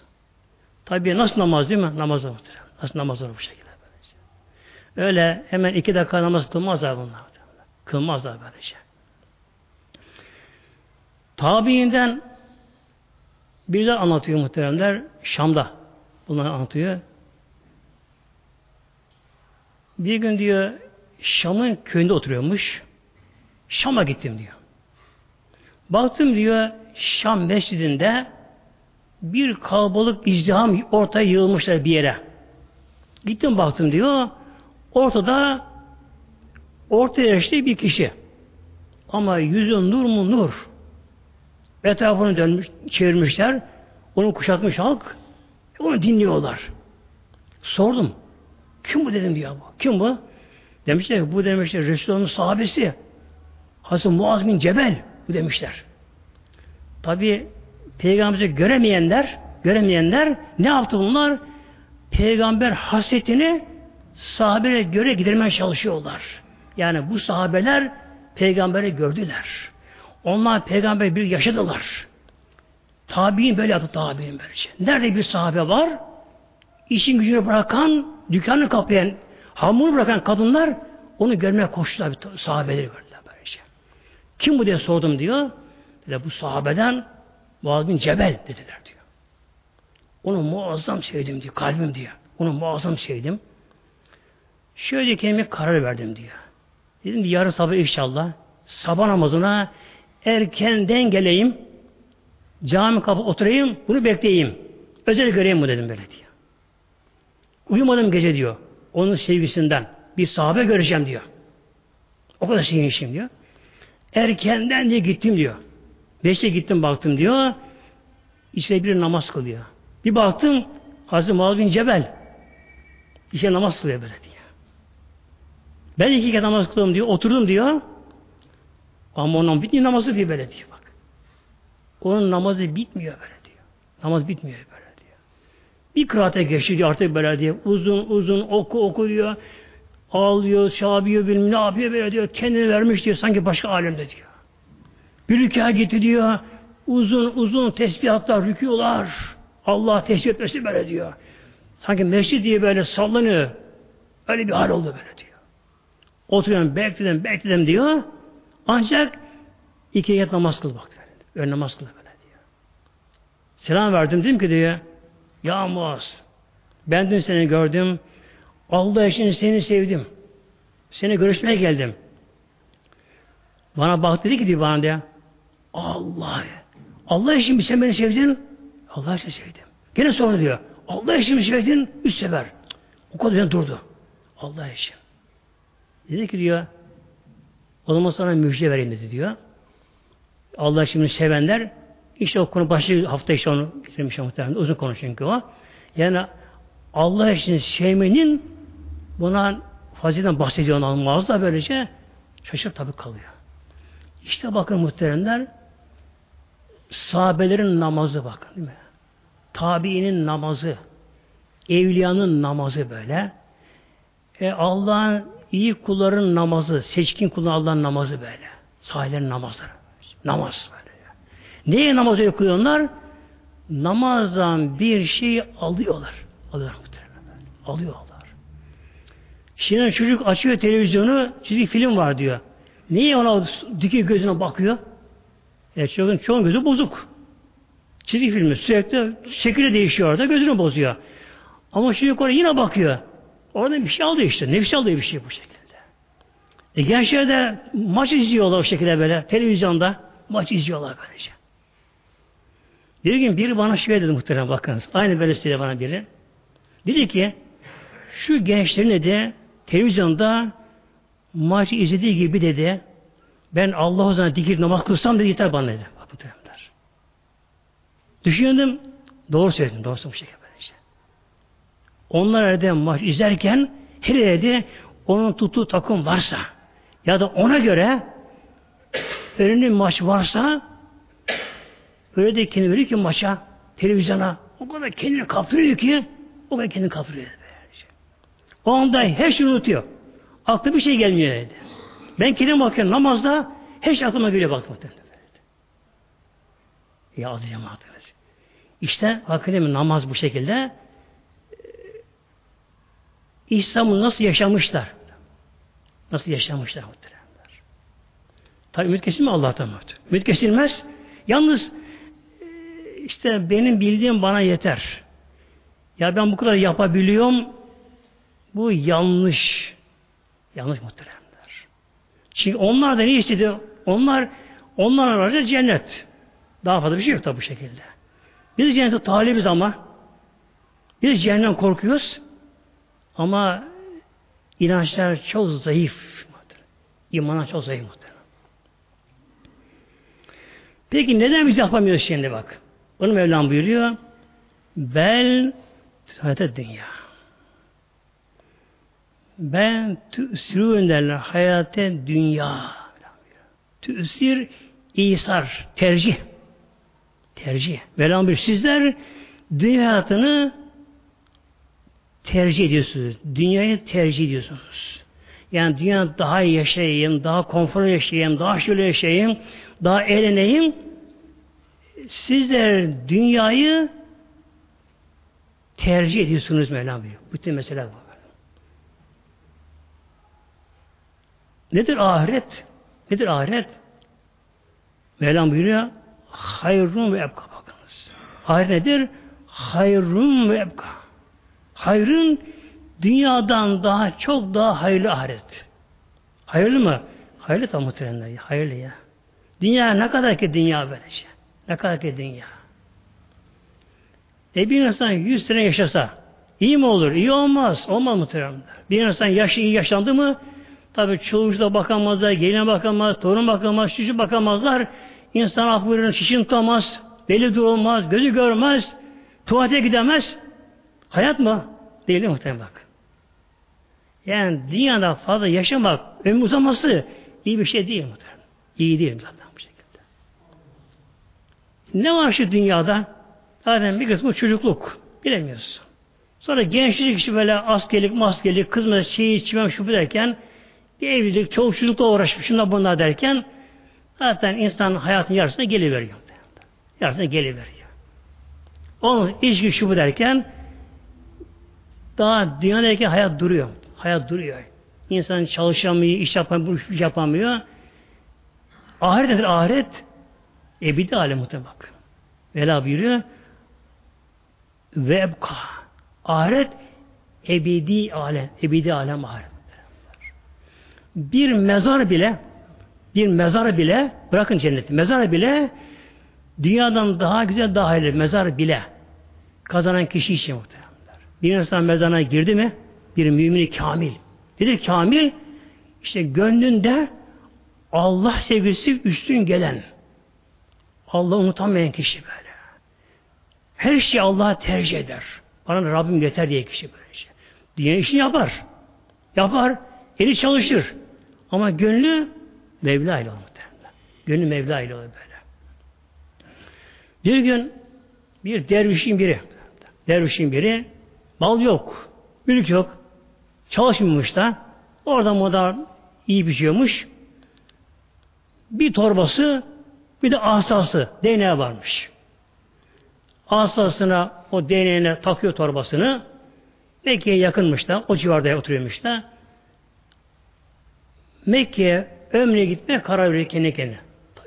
Tabi nasıl namaz değil mi? Namaz olur. Nasıl namaz olur bu şekilde. Böylece. Öyle hemen iki dakika namaz kılmazlar bunlar. Kılmazlar böylece. Tabiinden bir de anlatıyor muhteremler Şam'da. Bunları anlatıyor. Bir gün diyor Şam'ın köyünde oturuyormuş. Şam'a gittim diyor. Baktım diyor Şam mescidinde bir kalabalık izdiham ortaya yığılmışlar bir yere. Gittim baktım diyor. Ortada ortaya işte bir kişi. Ama yüzü nur mu nur. Etrafını dönmüş, çevirmişler. Onu kuşatmış halk. Onu dinliyorlar. Sordum. Kim bu dedim diyor bu. Kim bu? Demişler bu demişler Resulullah'ın sahabesi. Hasan Muaz bin Cebel bu demişler. Tabi Peygamber'i göremeyenler göremeyenler ne yaptı bunlar? Peygamber hasretini sahabelere göre gidermeye çalışıyorlar. Yani bu sahabeler peygamberi gördüler. Onlar peygamber bir yaşadılar. Tabi'in böyle yaptı tabi'in böylece. Nerede bir sahabe var? İşin gücünü bırakan, dükkanı kapayan, hamuru bırakan kadınlar onu görmeye koştular. Sahabeleri gördüler böylece. Kim bu diye sordum diyor. Dedi, bu sahabeden Muaz bin Cebel dediler diyor. Onu muazzam sevdim diyor. Kalbim diyor. Onu muazzam sevdim. Şöyle kendime karar verdim diyor. Dedim ki yarın sabah inşallah sabah namazına erkenden geleyim cami kapı oturayım bunu bekleyeyim. Özel göreyim bu dedim böyle diyor. Uyumadım gece diyor. Onun sevgisinden. Bir sahabe göreceğim diyor. O kadar sevmişim diyor. Erkenden diye gittim diyor. Beşte gittim baktım diyor. İşte bir namaz kılıyor. Bir baktım Hazreti Muaz bin Cebel işte namaz kılıyor böyle diyor. Ben iki kez namaz kıldım diyor. Oturdum diyor. Ama onun bitmiyor namazı diyor böyle diyor. Onun namazı bitmiyor böyle diyor. Namaz bitmiyor böyle diyor. Bir kıraate geçti diyor artık böyle diyor. Uzun uzun oku oku diyor. Ağlıyor, çağırıyor, bilmem ne yapıyor böyle diyor. Kendini vermiş diyor. Sanki başka alemde diyor. Bir rükâ gitti diyor. Uzun uzun tesbihatlar, rükûlar. Allah tesbih etmesi böyle diyor. Sanki mescid diye böyle sallanıyor. Öyle bir hal oldu böyle diyor. Oturuyorum, bekledim, bekledim diyor. Ancak iki yet namaz kıl bak. Ön namaz kıl böyle diyor. Selam verdim dedim ki diyor. Ya Muaz, ben dün seni gördüm. Allah için seni sevdim. Seni görüşmeye geldim. Bana bak dedi ki diyor bana diyor. Allah. Allah için bir sen beni sevdin. Allah için sevdim. Gene sonra diyor. Allah için mi sevdin? Üç sefer. O kadar durdu. Allah için. Dedi ki diyor o zaman sana müjde vereyim dedi diyor. Allah şimdi sevenler İşte o konu başı hafta işte onu getirmiş muhtemelen. Uzun konu çünkü o. Yani Allah için sevmenin buna fazilden bahsediyor olmaz da böylece şaşırıp tabi kalıyor. İşte bakın muhteremler sahabelerin namazı bakın değil mi? Tabiinin namazı, evliyanın namazı böyle. E Allah'ın iyi kulların namazı, seçkin kulların Allah'ın namazı böyle. Sahillerin namazları. Namaz böyle. Neye namaz okuyorlar? Namazdan bir şey alıyorlar. Alıyorlar muhtemelen. Alıyorlar. Şimdi çocuk açıyor televizyonu, çizgi film var diyor. Niye ona dikey gözüne bakıyor? E çocuğun çoğun gözü bozuk. Çizgi filmi sürekli şekilde değişiyor orada, gözünü bozuyor. Ama şu yukarı yine bakıyor. Orada bir şey aldı işte. Nefis aldığı bir şey bu şekilde. E gençler de maç izliyorlar o şekilde böyle. Televizyonda maç izliyorlar böylece. Bir gün biri bana şöyle dedi muhtemelen bakınız. Aynı böyle söyledi bana biri. Dedi ki şu gençlerin de televizyonda maçı izlediği gibi dedi ben Allah o zaman dikir namaz kılsam dedi yeter bana dedi. Bak muhtemelenler. Düşündüm doğru söyledim. Doğru bu şekilde. Işte. Onlar evde maç izlerken hele dedi onun tuttuğu takım varsa ya da ona göre önünde maç varsa öyle de kendini veriyor ki maça, televizyona o kadar kendini kaptırıyor ki o kadar kendini kaptırıyor. O anda her şeyi unutuyor. Aklı bir şey gelmiyor dedi. Ben kendim bakıyorum namazda her şey aklıma geliyor baktım. Ya adı cemaatimiz. İşte hakikaten namaz bu şekilde İslam'ı nasıl yaşamışlar? Nasıl yaşamışlar? Tabi ümit kesilme Allah'tan muhtemelen. Ümit kesilmez. Yalnız işte benim bildiğim bana yeter. Ya ben bu kadar yapabiliyorum bu yanlış. Yanlış muhteremler. Çünkü onlar da ne istedi? Onlar onlar aracı cennet. Daha fazla bir şey yok tabi bu şekilde. Biz cennete talibiz ama biz cennetten korkuyoruz ama inançlar çok zayıf. İmanlar çok zayıf. Peki neden biz yapamıyoruz şimdi bak? Bunu Mevlam buyuruyor. Bel hayata dünya. Ben tüsrün derler hayate dünya. Tüsir İsar, tercih. Tercih. Mevlam bir sizler dünya hayatını tercih ediyorsunuz. Dünyayı tercih ediyorsunuz. Yani dünya daha iyi yaşayayım, daha konforlu yaşayayım, daha şöyle yaşayayım, daha eğleneyim. Sizler dünyayı tercih ediyorsunuz Mevlam diyor. Bütün mesele bu. Nedir ahiret? Nedir ahiret? Mevlam buyuruyor hayrun ve ebka bakınız. Ahiret nedir? Hayrun ve ebka. Hayrın dünyadan daha çok daha hayırlı ahiret. Hayırlı mı? Hayırlı tam muhtemelen. Hayırlı ya. Dünya ne kadar ki dünya böylece. Ne kadar ki dünya. E bir insan yüz sene yaşasa iyi mi olur? İyi olmaz. Olmaz muhtemelen. Bir insan yaşı iyi yaşlandı mı tabi çoluğu da bakamazlar, geline bakamaz, torun bakamaz, çocuğu bakamazlar. İnsan aklını şişin tutamaz, beli olmaz, gözü görmez, tuvalete gidemez. Hayat mı? Değil muhtemelen bak. Yani dünyada fazla yaşamak, ömür uzaması iyi bir şey değil muhtemelen. İyi değil zaten. Ne var şu dünyada? Zaten bir kısmı çocukluk. Bilemiyorsun. Sonra gençlik işte böyle askerlik, maskerlik, kızma, şeyi, çimem, şu derken bir evlilik, çoluk çocukla uğraşmış, şunlar bunlar derken zaten insan hayatın yarısına geliveriyor. Yarısına geliveriyor. Onun ilişki şu bu derken daha dünyadaki hayat duruyor. Hayat duruyor. İnsan çalışamıyor, iş yapamıyor, iş yapamıyor. Ahiret nedir? Ahiret ebedi alem muhtemelen bak. Vela buyuruyor ve ebka. Ahiret ebedi alem. Ebedi alem ahiret. Bir mezar bile bir mezar bile bırakın cenneti. Mezar bile dünyadan daha güzel daha hayırlı mezar bile kazanan kişi için muhtemelen. Bir insan mezarına girdi mi bir mümini kamil. Nedir kamil? İşte gönlünde Allah sevgisi üstün gelen Allah unutamayan kişi böyle. Her şeyi Allah'a tercih eder. Bana Rabbim yeter diye kişi böyle şey. Dünya işini yapar. Yapar. Eli çalışır. Ama gönlü Mevla ile olur. Gönlü Mevla ile böyle. Bir gün bir dervişin biri dervişin biri mal yok. Mülk yok. Çalışmamış da orada moda iyi biçiyormuş. Bir torbası bir de asası değneği varmış. Asasına o değneğine takıyor torbasını. Mekke'ye yakınmış da o civarda oturuyormuş da Mekke'ye ömre gitmeye karar veriyor kendi kendine.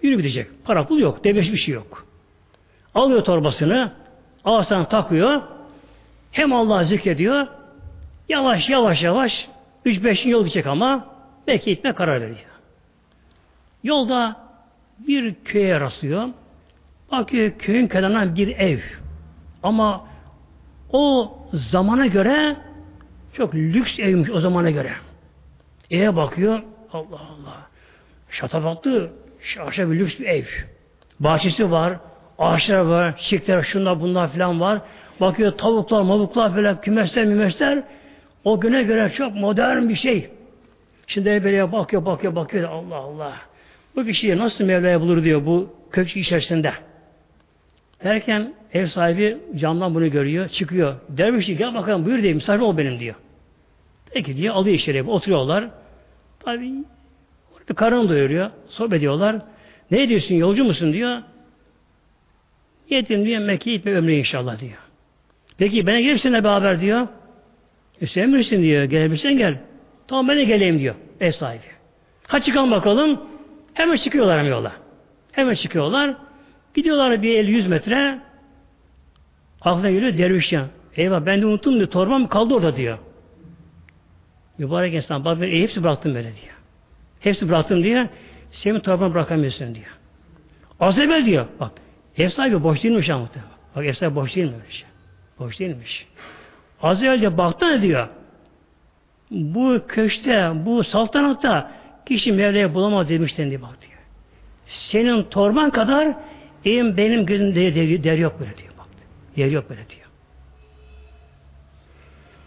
Yürü gidecek. Para pul yok. Deveş bir şey yok. Alıyor torbasını asasına takıyor. Hem Allah zikrediyor. Yavaş yavaş yavaş 3-5 yol gidecek ama belki gitme karar veriyor. Yolda bir köye rastlıyor. Bakıyor köyün kenarından bir ev. Ama o zamana göre çok lüks evmiş o zamana göre. Eve bakıyor. Allah Allah. Şatafatlı, şaşa bir lüks bir ev. Bahçesi var, ağaçlar var, çiçekler, şunlar bunlar filan var. Bakıyor tavuklar, mavuklar falan, kümesler, mümesler. O güne göre çok modern bir şey. Şimdi böyle bakıyor, bakıyor, bakıyor. Allah Allah. Bu kişiyi nasıl Mevla'ya bulur diyor bu kök içerisinde. Derken ev sahibi camdan bunu görüyor, çıkıyor. Derviş gel bakalım buyur diye misafir ol benim diyor. Peki diye alıyor içeriye, oturuyorlar. Tabi orada karın doyuruyor, sohbet ediyorlar. Ne diyorsun, yolcu musun diyor. Niyetim diyor, Mekke'ye gitme ömrü inşallah diyor. Peki ben gelip seninle beraber diyor. E sen bilirsin diyor, gelebilirsen gel. Tamam ben de geleyim diyor ev sahibi. Ha çıkalım bakalım. Hemen çıkıyorlar hem yola. Hemen çıkıyorlar. Gidiyorlar bir 50-100 metre. Aklına geliyor dervişcan. Eyvah ben de unuttum diyor. Torbam kaldı orada diyor. Mübarek insan bak ben hepsi bıraktım böyle diyor. Hepsi bıraktım diyor. Senin torbanı bırakamıyorsun diyor. Az diyor. Bak ev sahibi boş değilmiş ama. Bak ev sahibi boş değilmiş. Boş değilmiş. Az evvel baktı diyor. Bu köşte, bu saltanatta kişi Mevla'yı bulamaz demişten diye bak diyor. Senin torban kadar evim benim gözümde der, der yok böyle diyor. Bak, yer yok böyle diyor.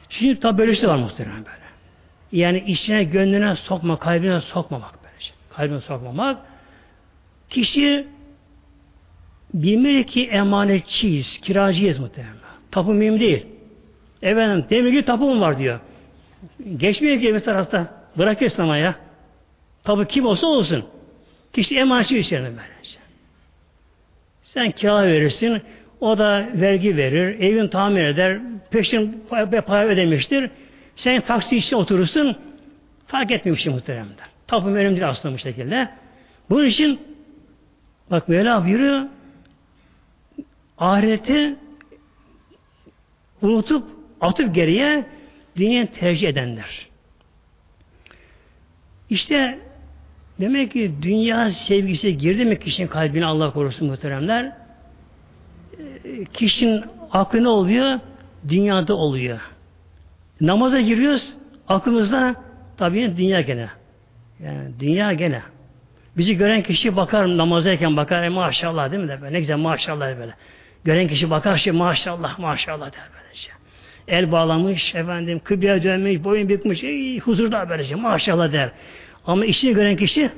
Şimdi tabi böyle şey var muhtemelen böyle. Yani içine gönlüne sokma, kalbine sokmamak böyle şey. Kalbine sokmamak. Kişi bilmeli ki emanetçiyiz, kiracıyız muhtemelen. Tapu mühim değil. Efendim demirli tapum var diyor. Geçmiyor ki bir tarafta. Bırak İslam'a ya. Tabi kim olsa olsun. Kişi emanetçi içeride böylece. Sen kira verirsin. O da vergi verir. Evin tamir eder. Peşin para, para ödemiştir. Sen taksi için oturursun. Fark etmemişsin muhteremler. Tapum önemli değil aslında bu şekilde. Bunun için bak Mevla buyuruyor ahireti unutup atıp geriye dünyayı tercih edenler. İşte demek ki dünya sevgisi girdi mi kişinin kalbine Allah korusun muhteremler e, kişinin aklı ne oluyor? Dünyada oluyor. Namaza giriyoruz aklımızda tabii dünya gene. Yani dünya gene. Bizi gören kişi bakar namazdayken bakar e, maşallah değil mi de böyle ne güzel maşallah böyle. Gören kişi bakar şey maşallah maşallah der böylece. El bağlamış, efendim kıbleye dönmüş, boyun bükmüş, ey, huzurda böylece maşallah der. Ama işini gören kişi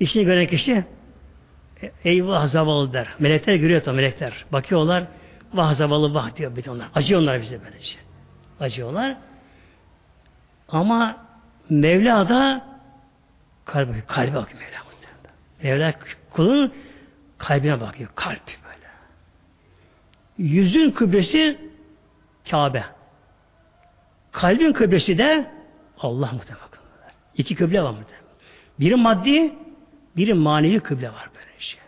işini gören kişi e, eyvah zavallı der. Melekler görüyor tabi melekler. Bakıyorlar vah zavallı vah diyor bir onlar. Acıyorlar bize böylece. Acıyorlar. Ama Mevla da kalbe, kalbe bakıyor Mevla. Mevla kulun kalbine bakıyor. Kalp yüzün kıblesi Kabe. Kalbin kıblesi de Allah muhtemelen. İki kıble var muhtemelen. Biri maddi, biri manevi kıble var böyle şey.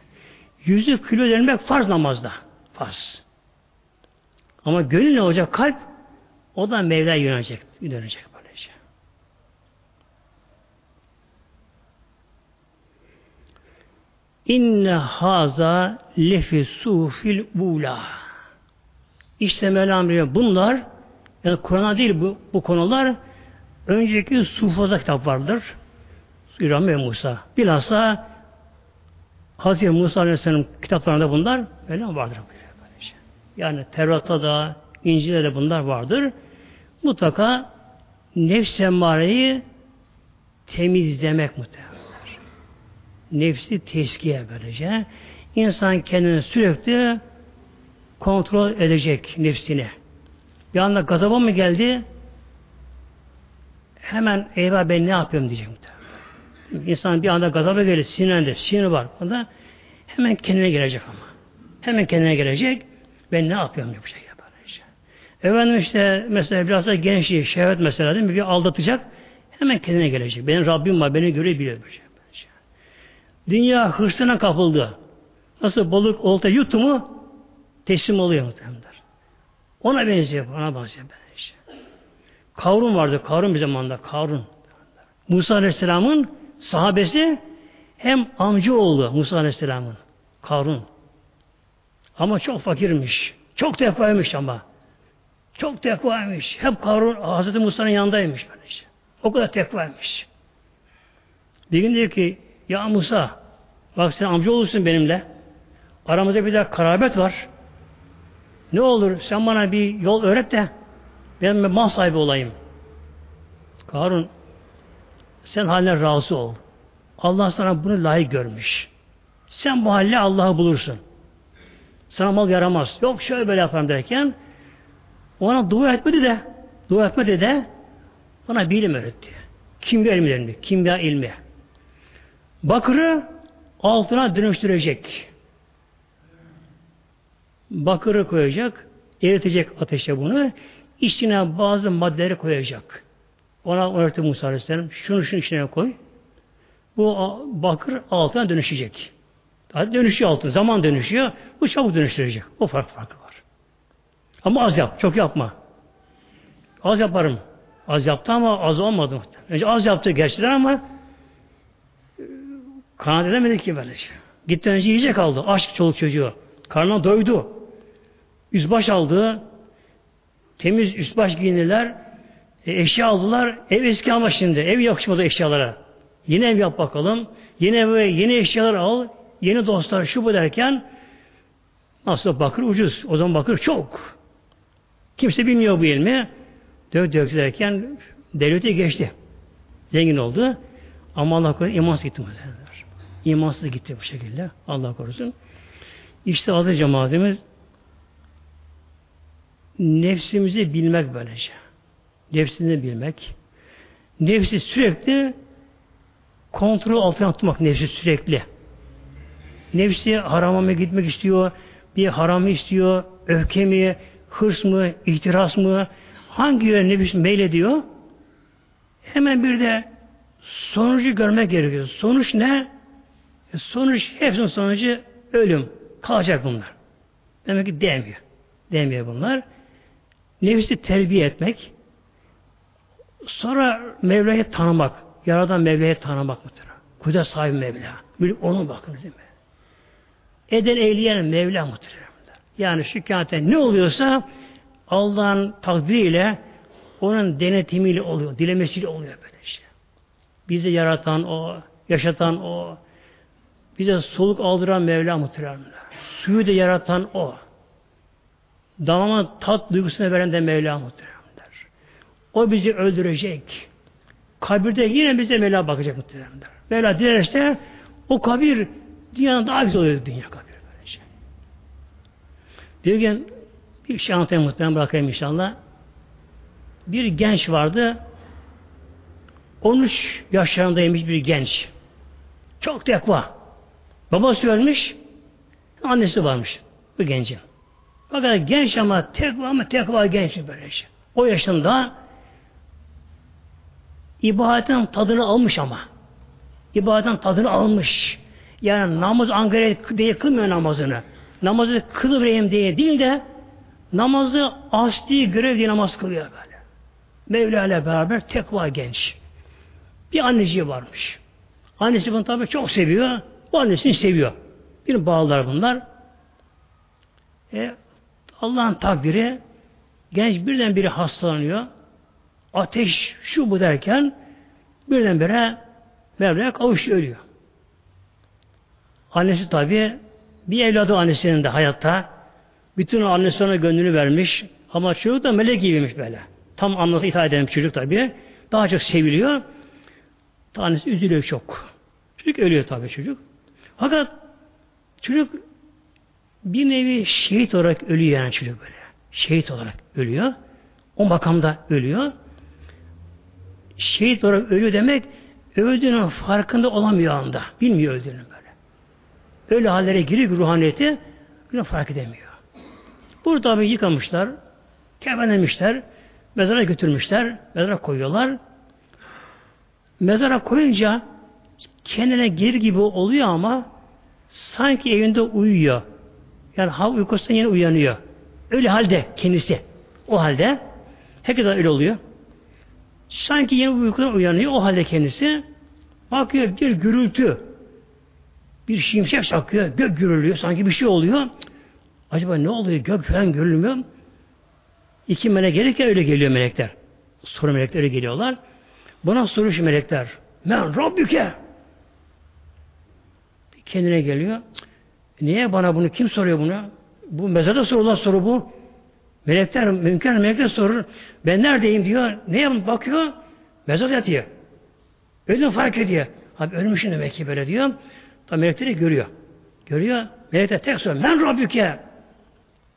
Yüzü kıble dönmek farz namazda. Farz. Ama gönül ne olacak? Kalp o da Mevla'ya yönelecek. Dönecek böylece. Şey. İnne haza lefi sufil ula. İşte Mevlam bunlar yani Kur'an'a değil bu, bu konular önceki Sufa'da kitap vardır. İbrahim ve Musa. Bilhassa Hazreti Musa Aleyhisselam kitaplarında bunlar öyle vardır. Yani Tevrat'ta da, İncil'de de bunlar vardır. Mutlaka nefs emmareyi temizlemek muhtemelen. Nefsi teskiye böylece. İnsan kendini sürekli kontrol edecek nefsini. Bir anda gazaba mı geldi? Hemen eyvah ben ne yapıyorum diyecek muhtemelen. İnsan bir anda gazaba gelir, sinirlendi, sinir var. Onda hemen kendine gelecek ama. Hemen kendine gelecek. Ben ne yapıyorum yapacak ya böylece. Efendim işte mesela biraz da gençliği, şehvet mesela değil mi? Bir aldatacak. Hemen kendine gelecek. Benim Rabbim var, beni görebiliyor. Böylece. Dünya hırsına kapıldı. Nasıl balık olta yuttu mu teslim oluyor muhtemelen. Ona benziyor, ona benziyor. Işte. Kavrun vardı, Kavrun bir zamanda, Kavrun. Musa Aleyhisselam'ın sahabesi hem amca oğlu Musa Aleyhisselam'ın. Kavrun. Ama çok fakirmiş. Çok tekvaymış ama. Çok tekvaymış. Hep Kavrun Hazreti Musa'nın yanındaymış. Böylece. O kadar tekvaymış. Bir gün diyor ki ya Musa bak sen amca olursun benimle. Aramızda bir de karabet var. Ne olur sen bana bir yol öğret de ben bir mal sahibi olayım. Karun sen haline razı ol. Allah sana bunu layık görmüş. Sen bu halle Allah'ı bulursun. Sana mal yaramaz. Yok şöyle böyle yaparım derken ona dua etmedi de dua etmedi de ona bilim öğretti. Kimya ilmilerini, kimya ilmi. Bakırı altına dönüştürecek. Bakırı koyacak, eritecek ateşe bunu, içine bazı maddeleri koyacak. Ona öğretti Musa Aleyhisselam, şunu şunu içine koy. Bu bakır altına dönüşecek. Hadi dönüşüyor altı, zaman dönüşüyor, bu çabuk dönüştürecek. O fark farkı var. Ama az yap, çok yapma. Az yaparım. Az yaptı ama az olmadı. Önce az yaptı gerçekten ama kanat edemedi ki böyle şey. Gitti önce yiyecek aldı. Aşk çoluk çocuğu. Karnına doydu. Yüzbaş aldı. Temiz üstbaş giyindiler. E, eşya aldılar. Ev eski ama şimdi. Ev yakışmadı eşyalara. Yeni ev yap bakalım. Yeni eve yeni eşyalar al. Yeni dostlar şu bu derken nasıl bakır ucuz. O zaman bakır çok. Kimse bilmiyor bu ilmi. Dök dök derken devlete geçti. Zengin oldu. Ama Allah korusun imansız gitti. İmansız gitti bu şekilde. Allah korusun. İşte adı cemaatimiz nefsimizi bilmek böylece. Nefsini bilmek. Nefsi sürekli kontrol altına tutmak nefsi sürekli. Nefsi harama gitmek istiyor, bir haramı istiyor, öfke mi, hırs mı, ihtiras mı, hangi yöne nefis meylediyor? Hemen bir de sonucu görmek gerekiyor. Sonuç ne? E sonuç, hepsinin sonucu ölüm. Kalacak bunlar. Demek ki değmiyor. Değmiyor bunlar. Nefsi terbiye etmek, sonra Mevla'yı tanımak, Yaradan Mevla'yı tanımak mıdır? Kudret sahibi Mevla. Bir onu bakın değil mi? Eden eyleyen Mevla mıdır? Yani kainatta ne oluyorsa Allah'ın takdiriyle onun denetimiyle oluyor, dilemesiyle oluyor böyle şey. Bizi yaratan o, yaşatan o, bize soluk aldıran Mevla muhteremler. Suyu da yaratan o. Damama tat duygusunu veren de Mevla muhteremler. O bizi öldürecek. Kabirde yine bize Mevla bakacak muhteremler. Mevla dilerse o kabir dünyanın daha güzel oluyor dünya kabir. Böylece. Bir gün bir şey anlatayım muhtemelen bırakayım inşallah. Bir genç vardı. 13 yaşlarındaymış bir genç. Çok tekva. Babası ölmüş. Annesi varmış. Bu gencin. Fakat genç ama tekva ama tekva genç böyle şey. O yaşında ibadetin tadını almış ama. İbadetin tadını almış. Yani namaz Ankara diye kılmıyor namazını. Namazı kılıvereyim diye değil de namazı asli görev diye namaz kılıyor böyle. Mevla ile beraber tekva genç. Bir anneciği varmış. Annesi bunu tabi çok seviyor. Bu annesini seviyor. Bir bağlar bunlar. E, Allah'ın takdiri genç birden biri hastalanıyor. Ateş şu bu derken birdenbire Mevla'ya kavuşuyor ölüyor. Annesi tabi bir evladı annesinin de hayatta. Bütün annesi ona gönlünü vermiş. Ama çocuk da melek gibiymiş böyle. Tam anlatı itaat eden çocuk tabi. Daha çok seviliyor. Tanesi üzülüyor çok. Çocuk ölüyor tabi çocuk. Fakat çocuk bir nevi şehit olarak ölüyor yani çocuk böyle. Şehit olarak ölüyor. O makamda ölüyor. Şehit olarak ölüyor demek öldüğünün farkında olamıyor anda. Bilmiyor öldüğünü böyle. Öyle hallere giriyor ruhaniyeti bunu fark edemiyor. Burada tabi yıkamışlar, kefenlemişler, mezara götürmüşler, mezara koyuyorlar. Mezara koyunca kendine gir gibi oluyor ama sanki evinde uyuyor. Yani hava uykusundan yine uyanıyor. Öyle halde kendisi. O halde herkes öyle oluyor. Sanki yine uykudan uyanıyor. O halde kendisi bakıyor bir gürültü. Bir şimşek çakıyor. Gök gürülüyor. Sanki bir şey oluyor. Acaba ne oluyor? Gök falan görülmüyor. İki melek gelirken öyle geliyor melekler. Soru melekleri geliyorlar. Buna soruş melekler. Men Rabbüke. Kendine geliyor. Niye bana bunu kim soruyor bunu? Bu mezarda sorulan soru bu. Melekler, mümkün melekler sorur. Ben neredeyim diyor. Ne yapayım? Bakıyor. Mezar yatıyor. Öldüm fark ediyor. Abi ölmüşüm demek ki böyle diyor. Tabi melekleri görüyor. Görüyor. Melekler tek soruyor. Men Rabbüke.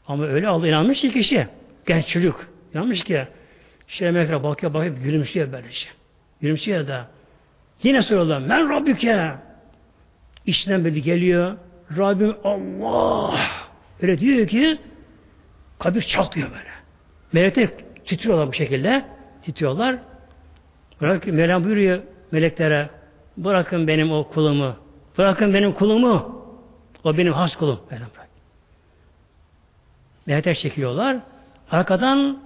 Ama öyle Allah inanmış ki kişi. Genç çocuk. İnanmış ki. İşte melekler bakıyor bakıyor gülümsüyor böylece. Gülümsüyor da. Yine soruyorlar. Men Rabbüke. İçinden böyle geliyor. Rabbim Allah. Öyle diyor ki kabir çatlıyor böyle. Melekler titriyorlar bu şekilde. Titriyorlar. Bırak, Mevlam buyuruyor meleklere bırakın benim o kulumu. Bırakın benim kulumu. O benim has kulum. Mevlam bırak. Melekler çekiliyorlar. Arkadan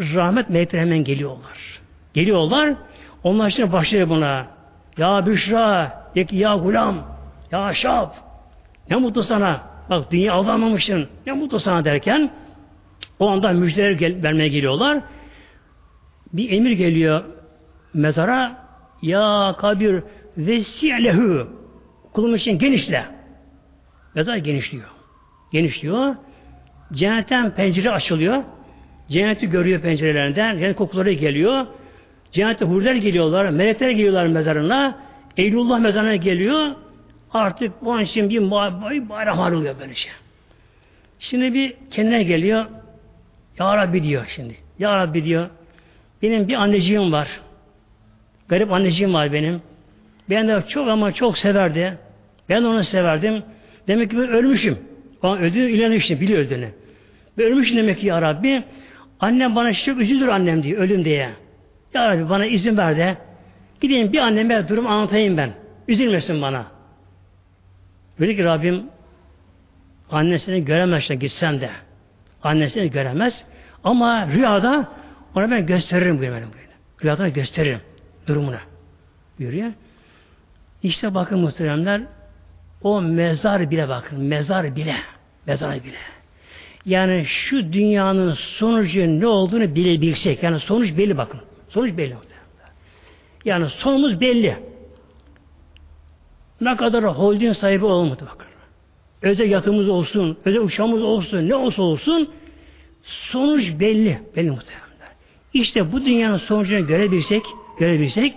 rahmet melekler hemen geliyorlar. Geliyorlar. Onlar için başlıyor buna. Ya Büşra, ya Gulam, ya Şab, ne mutlu sana. Bak dünya aldanmamışsın. Ne mutlu sana derken o anda müjdeler gel vermeye geliyorlar. Bir emir geliyor mezara ya kabir vesi'lehu kulum için genişle. Mezar genişliyor. Genişliyor. Cennetten pencere açılıyor. Cenneti görüyor pencerelerinden. Cennet kokuları geliyor. Cennette hurler geliyorlar. Melekler geliyorlar mezarına. Eylullah mezarına geliyor. Artık o an için bir bayram hal oluyor böyle şey. Şimdi bir kendine geliyor. Ya Rabbi diyor şimdi. Ya Rabbi diyor. Benim bir anneciğim var. Garip anneciğim var benim. Ben de çok ama çok severdi. Ben onu severdim. Demek ki ben ölmüşüm. Ben öldüğünü ilerlemiştim. Biliyor öldüğünü. Ben ölmüşüm demek ki Ya Rabbi. Annem bana çok üzülür annem diyor. Ölüm diye. Ya Rabbi bana izin ver de. Gideyim bir anneme durum anlatayım ben. Üzülmesin bana. Böyle ki Rabbim annesini göremezse gitsem de annesini göremez ama rüyada ona ben gösteririm buyuruyor. Rüyada gösteririm durumunu. Buyuruyor. İşte bakın muhteremler o mezar bile bakın. Mezar bile. Mezar bile. Yani şu dünyanın sonucu ne olduğunu bilebilsek. Yani sonuç belli bakın. Sonuç belli. Yani sonumuz belli. Ne kadar holding sahibi olmadı bakın. Özel yatımız olsun, özel uçağımız olsun, ne olsa olsun sonuç belli. Belli muhtemelen. İşte bu dünyanın sonucunu görebilsek, görebilsek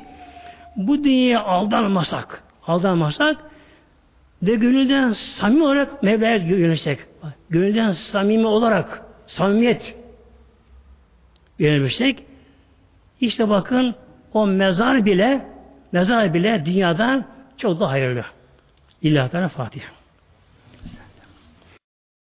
bu dünyaya aldanmasak, aldanmasak ve gönülden samimi olarak Mevla'ya yönelsek, gönülden samimi olarak, samimiyet yönelmişsek, işte bakın o mezar bile, mezar bile dünyadan çok da hayırlı. İllahi Teala Fatiha.